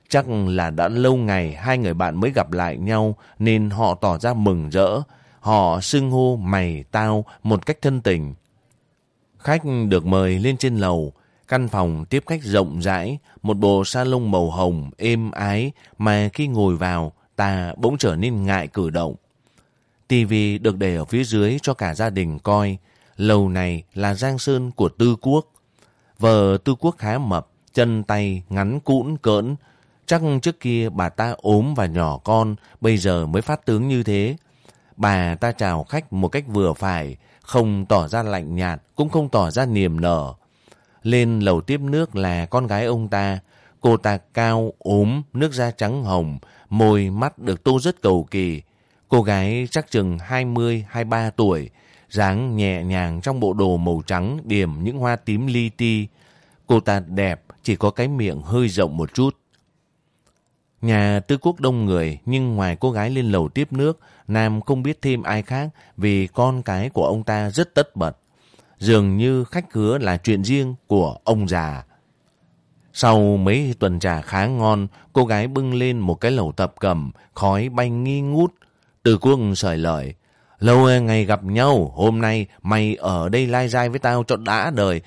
Chắc là đã lâu ngày hai người bạn mới gặp lại nhau nên họ tỏ ra mừng rỡ. Họ xưng hô mày tao một cách thân tình. Khách được mời lên trên lầu. Căn phòng tiếp khách rộng rãi, một bộ salon màu hồng, êm ái mà khi ngồi vào ta bỗng trở nên ngại cử động. tivi được để ở phía dưới cho cả gia đình coi. Lầu này là Giang Sơn của Tư Quốc. Vợ Tư Quốc khá mập, chân tay ngắn cũn cỡn. Chắc trước kia bà ta ốm và nhỏ con, bây giờ mới phát tướng như thế. Bà ta chào khách một cách vừa phải, không tỏ ra lạnh nhạt, cũng không tỏ ra niềm nở. Lên lầu tiếp nước là con gái ông ta. Cô ta cao, ốm, nước da trắng hồng, môi mắt được tô rất cầu kỳ. Cô gái chắc chừng 20-23 tuổi, dáng nhẹ nhàng trong bộ đồ màu trắng điểm những hoa tím li ti. Cô ta đẹp, chỉ có cái miệng hơi rộng một chút. Nhà tư quốc đông người, nhưng ngoài cô gái lên lầu tiếp nước, Nam không biết thêm ai khác vì con cái của ông ta rất tất bật. Dường như khách khứa là chuyện riêng của ông già. Sau mấy tuần trà khá ngon, cô gái bưng lên một cái lẩu tập cầm, khói bay nghi ngút. Từ quốc sởi lời. Lâu ngày gặp nhau, hôm nay mày ở đây lai dai với tao cho đã đời,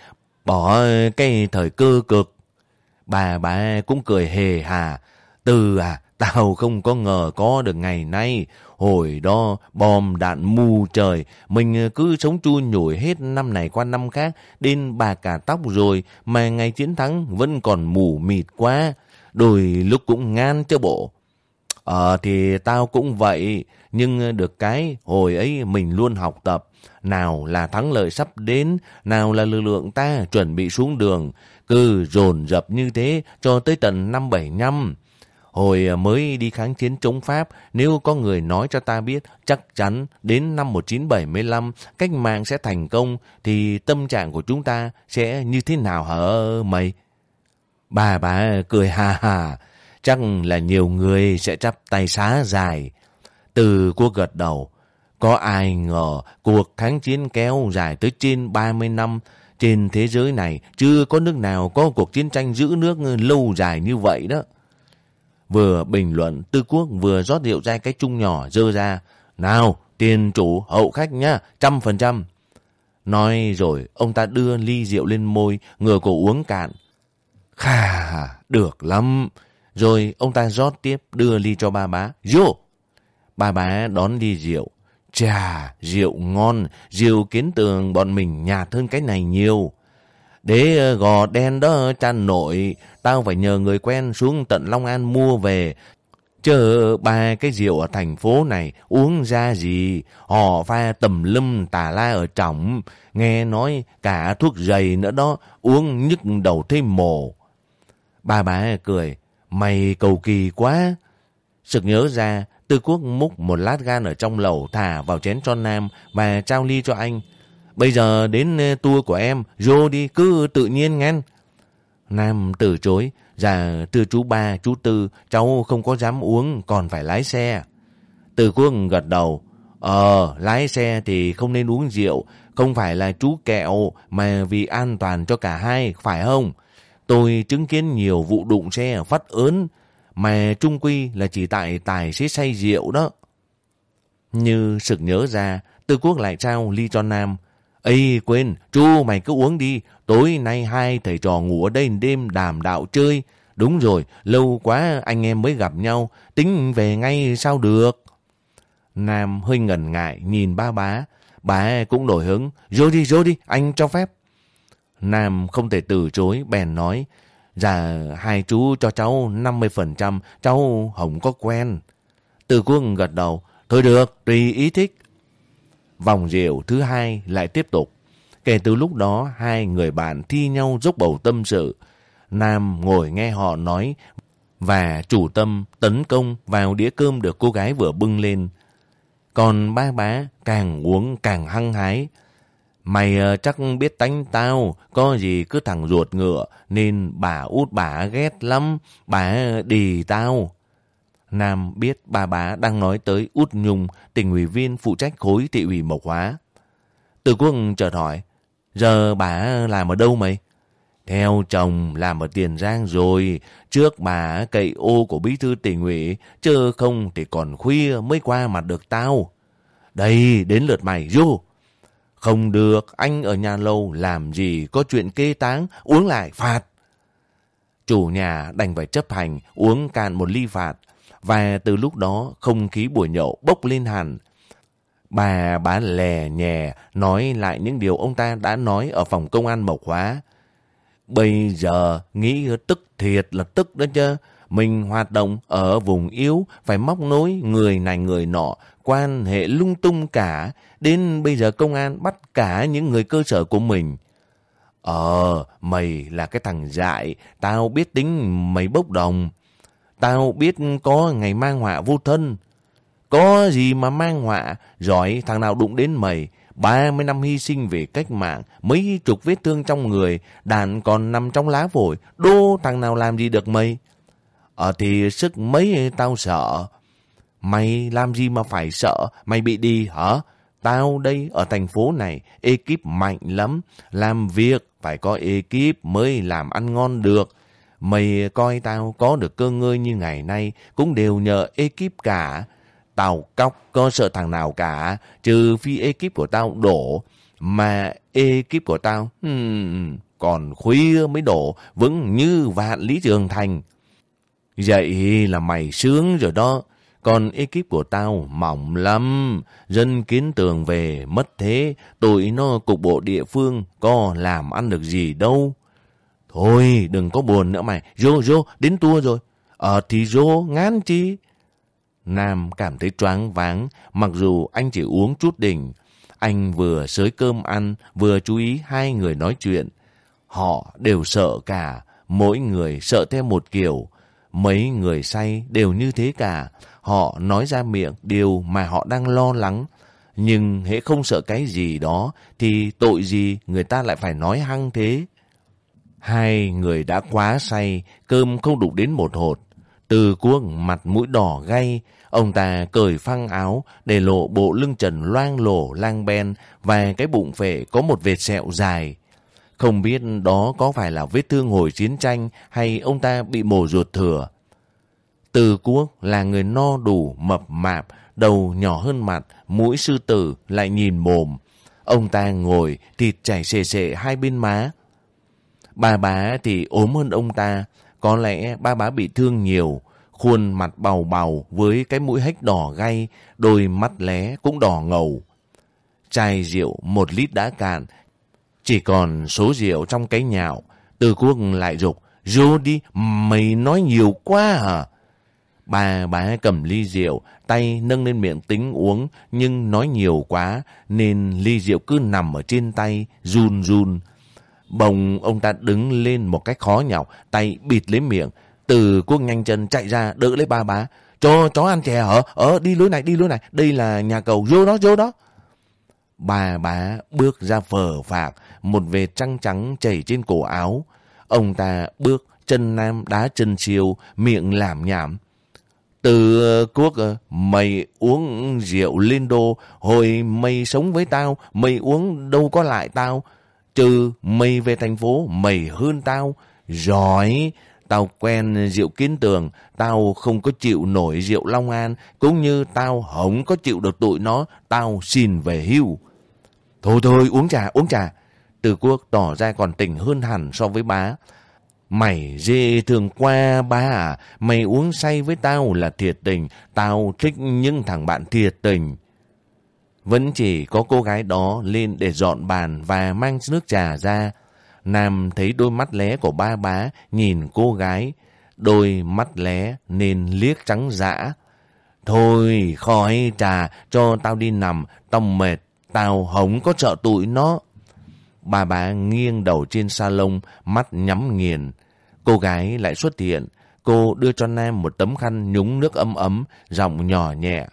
bỏ cái thời cơ cực. Bà bà cũng cười hề hà. Từ à, tao không có ngờ có được ngày nay. Hồi đó bom đạn mù trời, mình ờ, cứ sống chui nhủi hết năm này qua năm khác, đến bà cả tóc rồi, mà ngày chiến thắng vẫn còn mù mịt quá. đôi lúc cũng ngan chứ bộ. Ờ thì tao cũng vậy, nhưng ờ, được cái hồi ấy mình luôn học tập. Nào là thắng lợi sắp đến, nào là lực lượng ta chuẩn bị xuống đường. Cứ dồn dập như thế cho tới tận năm 75. Hồi à, mới đi kháng chiến chống Pháp, nếu có người nói cho ta biết chắc chắn đến năm 1975 cách mạng sẽ thành công, thì tâm trạng của chúng ta sẽ như thế nào hả mày? Bà bà cười ha ha, chắc là nhiều người sẽ chắp tay xá dài. Từ cuộc gật đầu, có ai ngờ cuộc kháng chiến kéo dài tới trên 30 năm, trên thế giới này chưa có nước nào có cuộc chiến tranh giữ nước lâu dài như vậy đó. Vừa bình luận, Tư Quốc vừa rót rượu ra cái chung nhỏ dơ ra. Nào, tiền chủ hậu khách nhá, trăm phần trăm. Nói rồi, ông ta đưa ly rượu lên môi, ngừa cổ uống cạn. Khà, được lắm. Rồi ông ta rót tiếp, đưa ly cho ba bá. Vô! Ba bá đón ly rượu. Chà, rượu ngon, rượu kiến tường bọn mình nhạt hơn cái này nhiều. Để ờ, gò đen đó cha nội, tao phải nhờ người quen xuống tận Long An mua về. Chờ ba cái rượu ở thành phố này uống ra gì, họ pha tầm lâm tà la ở trọng, nghe nói cả thuốc dày nữa đó, uống nhức đầu thấy mồ. Ba bà cười, mày cầu kỳ quá. Sực nhớ ra, Tư Quốc múc một lát gan ở trong lẩu thả vào chén cho Nam và trao ly cho anh. Bây giờ đến tour của em, vô đi, cứ tự nhiên ngăn. Nam từ chối, dạ thưa chú ba, chú tư, cháu không có dám uống, còn phải lái xe. Từ quốc gật đầu, ờ, lái xe thì không nên uống rượu, không phải là chú kẹo, mà vì an toàn cho cả hai, phải không? Tôi chứng kiến nhiều vụ đụng xe phát ớn, mà trung quy là chỉ tại tài xế say rượu đó. Như sực nhớ ra, Tư Quốc lại trao ly cho Nam, Ê quên, chú mày cứ uống đi, tối nay hai thầy trò ngủ ở đây đêm đàm đạo chơi. Đúng rồi, lâu quá anh em mới gặp nhau, tính về ngay sao được. Nam hơi ngần ngại nhìn ba bá, bà cũng đổi hứng, vô đi, vô đi, anh cho phép. Nam không thể từ chối, bèn nói, dạ hai chú cho cháu 50%, cháu không có quen. Từ quân gật đầu, thôi được, tùy ý thích. Vòng rượu thứ hai lại tiếp tục. Kể từ lúc đó, hai người bạn thi nhau dốc bầu tâm sự. Nam ngồi nghe họ nói và chủ tâm tấn công vào đĩa cơm được cô gái vừa bưng lên. Còn ba bá càng uống càng hăng hái. Mày ờ, chắc biết tánh tao, có gì cứ thằng ruột ngựa, nên bà út bà ghét lắm, bà đì tao. Nam biết bà bá đang nói tới Út Nhung, tỉnh ủy viên phụ trách khối thị ủy Mộc Hóa. Từ quốc chợt hỏi, giờ bà làm ở đâu mày? Theo chồng làm ở Tiền Giang rồi, trước bà cậy ô của bí thư tỉnh ủy, chứ không thì còn khuya mới qua mặt được tao. Đây, đến lượt mày, vô. Không được, anh ở nhà lâu làm gì có chuyện kê táng, uống lại phạt. Chủ nhà đành phải chấp hành, uống cạn một ly phạt, và từ lúc đó không khí buổi nhậu bốc lên hẳn. Bà bá lè nhè nói lại những điều ông ta đã nói ở phòng công an Mộc Hóa. Bây giờ nghĩ tức thiệt là tức đó chứ. Mình hoạt động ở vùng yếu, phải móc nối người này người nọ, quan hệ lung tung cả. Đến bây giờ công an bắt cả những người cơ sở của mình. Ờ, mày là cái thằng dại, tao biết tính mày bốc đồng. Tao biết có ngày mang họa vô thân. Có gì mà mang họa, giỏi thằng nào đụng đến mày. 30 năm hy sinh về cách mạng, mấy chục vết thương trong người, đạn còn nằm trong lá phổi, đô thằng nào làm gì được mày. Ờ thì sức mấy tao sợ. Mày làm gì mà phải sợ, mày bị đi hả? Tao đây ở thành phố này, ekip mạnh lắm, làm việc phải có ekip mới làm ăn ngon được. Mày coi tao có được cơ ngơi như ngày nay cũng đều nhờ ekip cả. Tao cóc có sợ thằng nào cả, trừ phi ekip của tao đổ. Mà ekip của tao, hmm, còn khuya mới đổ, vững như vạn lý trường thành. Vậy là mày sướng rồi đó. Còn ekip của tao mỏng lắm. Dân kiến tường về mất thế, tụi nó cục bộ địa phương có làm ăn được gì đâu. Thôi đừng có buồn nữa mày. Rô rô đến tua rồi. Ờ thì rô, ngán chi. Nam cảm thấy choáng váng, mặc dù anh chỉ uống chút đỉnh. Anh vừa sới cơm ăn, vừa chú ý hai người nói chuyện. Họ đều sợ cả, mỗi người sợ theo một kiểu. Mấy người say đều như thế cả. Họ nói ra miệng điều mà họ đang lo lắng. Nhưng hễ không sợ cái gì đó thì tội gì người ta lại phải nói hăng thế. Hai người đã quá say, cơm không đủ đến một hột. Từ cuông mặt mũi đỏ gay, ông ta cởi phăng áo để lộ bộ lưng trần loang lổ lang ben và cái bụng phệ có một vệt sẹo dài. Không biết đó có phải là vết thương hồi chiến tranh hay ông ta bị mổ ruột thừa. Từ Quốc là người no đủ, mập mạp, đầu nhỏ hơn mặt, mũi sư tử lại nhìn mồm. Ông ta ngồi, thịt chảy xề xệ hai bên má. Ba bá thì ốm hơn ông ta, có lẽ ba bá bị thương nhiều, khuôn mặt bầu bầu với cái mũi hếch đỏ gay, đôi mắt lé cũng đỏ ngầu. Chai rượu một lít đã cạn, chỉ còn số rượu trong cái nhạo. Từ quốc lại dục Rô đi, mày nói nhiều quá à. hả Bà bá cầm ly rượu, tay nâng lên miệng tính uống, nhưng nói nhiều quá, nên ly rượu cứ nằm ở trên tay, run run. Bồng ông ta đứng lên một cách khó nhọc, tay bịt lấy miệng. Từ quốc nhanh chân chạy ra đỡ lấy ba bá. Cho chó ăn chè hở, ở ờ, đi lối này, đi lối này. Đây là nhà cầu, vô đó, vô đó. Bà bá bước ra phở phạc, một vệt trăng trắng chảy trên cổ áo. Ông ta bước, chân nam đá chân siêu, miệng làm nhảm. Từ quốc, ờ, mày uống rượu lên đô, hồi mày sống với tao, mày uống đâu có lại tao. Trừ mày về thành phố, mày hơn tao. Giỏi, tao quen rượu kiến tường, tao không có chịu nổi rượu Long An, cũng như tao không có chịu được tụi nó, tao xin về hưu. Thôi thôi, uống trà, uống trà. Từ quốc tỏ ra còn tỉnh hơn hẳn so với bá. Mày dê thường qua ba à, mày uống say với tao là thiệt tình, tao thích những thằng bạn thiệt tình. Vẫn chỉ có cô gái đó lên để dọn bàn và mang nước trà ra. Nam thấy đôi mắt lé của ba bá nhìn cô gái, đôi mắt lé nên liếc trắng dã. Thôi khỏi trà cho tao đi nằm, tao mệt, tao hống có trợ tụi nó. Bà bá nghiêng đầu trên salon, mắt nhắm nghiền. Cô gái lại xuất hiện. Cô đưa cho Nam một tấm khăn nhúng nước ấm ấm, giọng nhỏ nhẹ.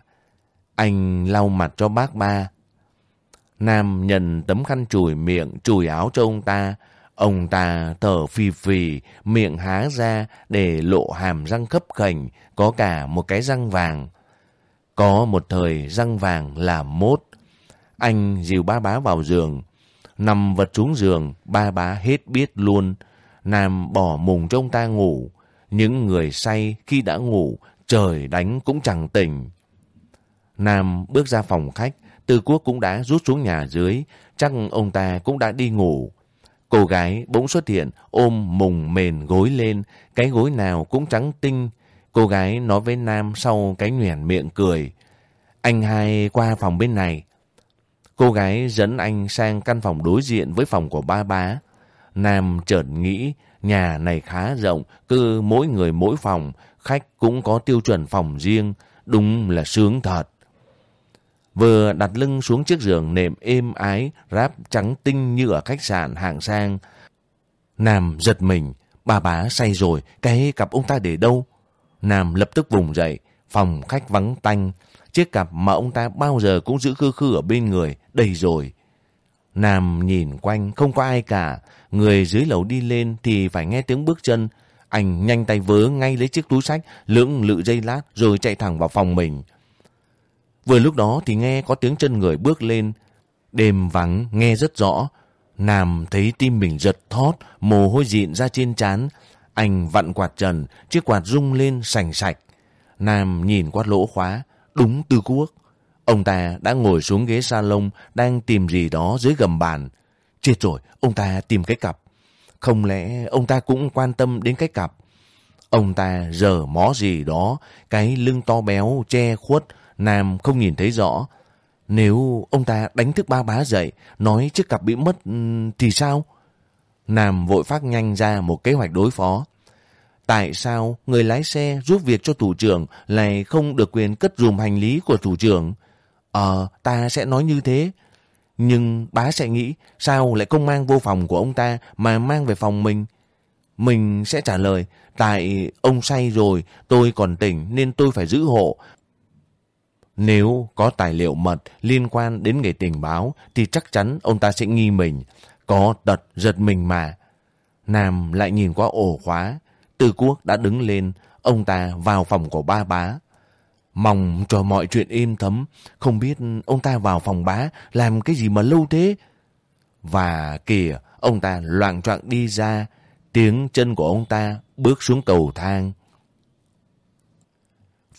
Anh lau mặt cho bác ba. Nam nhận tấm khăn chùi miệng, chùi áo cho ông ta. Ông ta thở phì phì, miệng há ra để lộ hàm răng khấp khảnh, có cả một cái răng vàng. Có một thời răng vàng là mốt. Anh dìu ba bá vào giường. Nằm vật xuống giường, ba bá hết biết luôn. Nam bỏ mùng cho ông ta ngủ. Những người say khi đã ngủ, trời đánh cũng chẳng tỉnh. Nam bước ra phòng khách, Tư Quốc cũng đã rút xuống nhà dưới, chắc ông ta cũng đã đi ngủ. Cô gái bỗng xuất hiện, ôm mùng mền gối lên, cái gối nào cũng trắng tinh. Cô gái nói với Nam sau cái nhoẻn miệng cười. Anh hai qua phòng bên này. Cô gái dẫn anh sang căn phòng đối diện với phòng của ba bá. Nam chợt nghĩ nhà này khá rộng, cứ mỗi người mỗi phòng, khách cũng có tiêu chuẩn phòng riêng, đúng là sướng thật. Vừa đặt lưng xuống chiếc giường nệm êm ái, ráp trắng tinh như ở khách sạn hạng sang. Nam giật mình, bà bá say rồi, cái cặp ông ta để đâu? Nam lập tức vùng dậy, phòng khách vắng tanh, chiếc cặp mà ông ta bao giờ cũng giữ khư khư ở bên người, đầy rồi. Nam nhìn quanh, không có ai cả, người dưới lầu đi lên thì phải nghe tiếng bước chân. Anh nhanh tay vớ ngay lấy chiếc túi sách, lưỡng lự dây lát rồi chạy thẳng vào phòng mình. Vừa lúc đó thì nghe có tiếng chân người bước lên. Đêm vắng nghe rất rõ. Nam thấy tim mình giật thót, mồ hôi dịn ra trên trán. Anh vặn quạt trần, chiếc quạt rung lên sành sạch. Nam nhìn qua lỗ khóa, đúng tư quốc. Ông ta đã ngồi xuống ghế salon, đang tìm gì đó dưới gầm bàn. Chết rồi, ông ta tìm cái cặp. Không lẽ ông ta cũng quan tâm đến cái cặp? Ông ta giờ mó gì đó, cái lưng to béo che khuất, Nam không nhìn thấy rõ. Nếu ông ta đánh thức ba bá dậy, nói chiếc cặp bị mất ừ, thì sao? Nam vội phát nhanh ra một kế hoạch đối phó. Tại sao người lái xe giúp việc cho thủ trưởng lại không được quyền cất dùm hành lý của thủ trưởng? Ờ, ta sẽ nói như thế. Nhưng bá sẽ nghĩ sao lại không mang vô phòng của ông ta mà mang về phòng mình? Mình sẽ trả lời, tại ông say rồi, tôi còn tỉnh nên tôi phải giữ hộ. Nếu có tài liệu mật liên quan đến nghề tình báo thì chắc chắn ông ta sẽ nghi mình. Có tật giật mình mà. Nam lại nhìn qua ổ khóa. Tư Quốc đã đứng lên, ông ta vào phòng của ba bá. Mong cho mọi chuyện êm thấm, không biết ông ta vào phòng bá làm cái gì mà lâu thế. Và kìa, ông ta loạn trọng đi ra, tiếng chân của ông ta bước xuống cầu thang.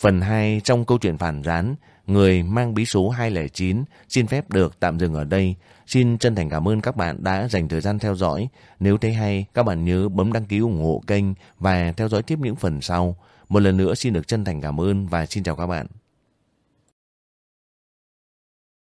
Phần 2 trong câu chuyện phản gián, người mang bí số 209 xin phép được tạm dừng ở đây. Xin chân thành cảm ơn các bạn đã dành thời gian theo dõi. Nếu thấy hay, các bạn nhớ bấm đăng ký ủng hộ kênh và theo dõi tiếp những phần sau. Một lần nữa xin được chân thành cảm ơn và xin chào các bạn.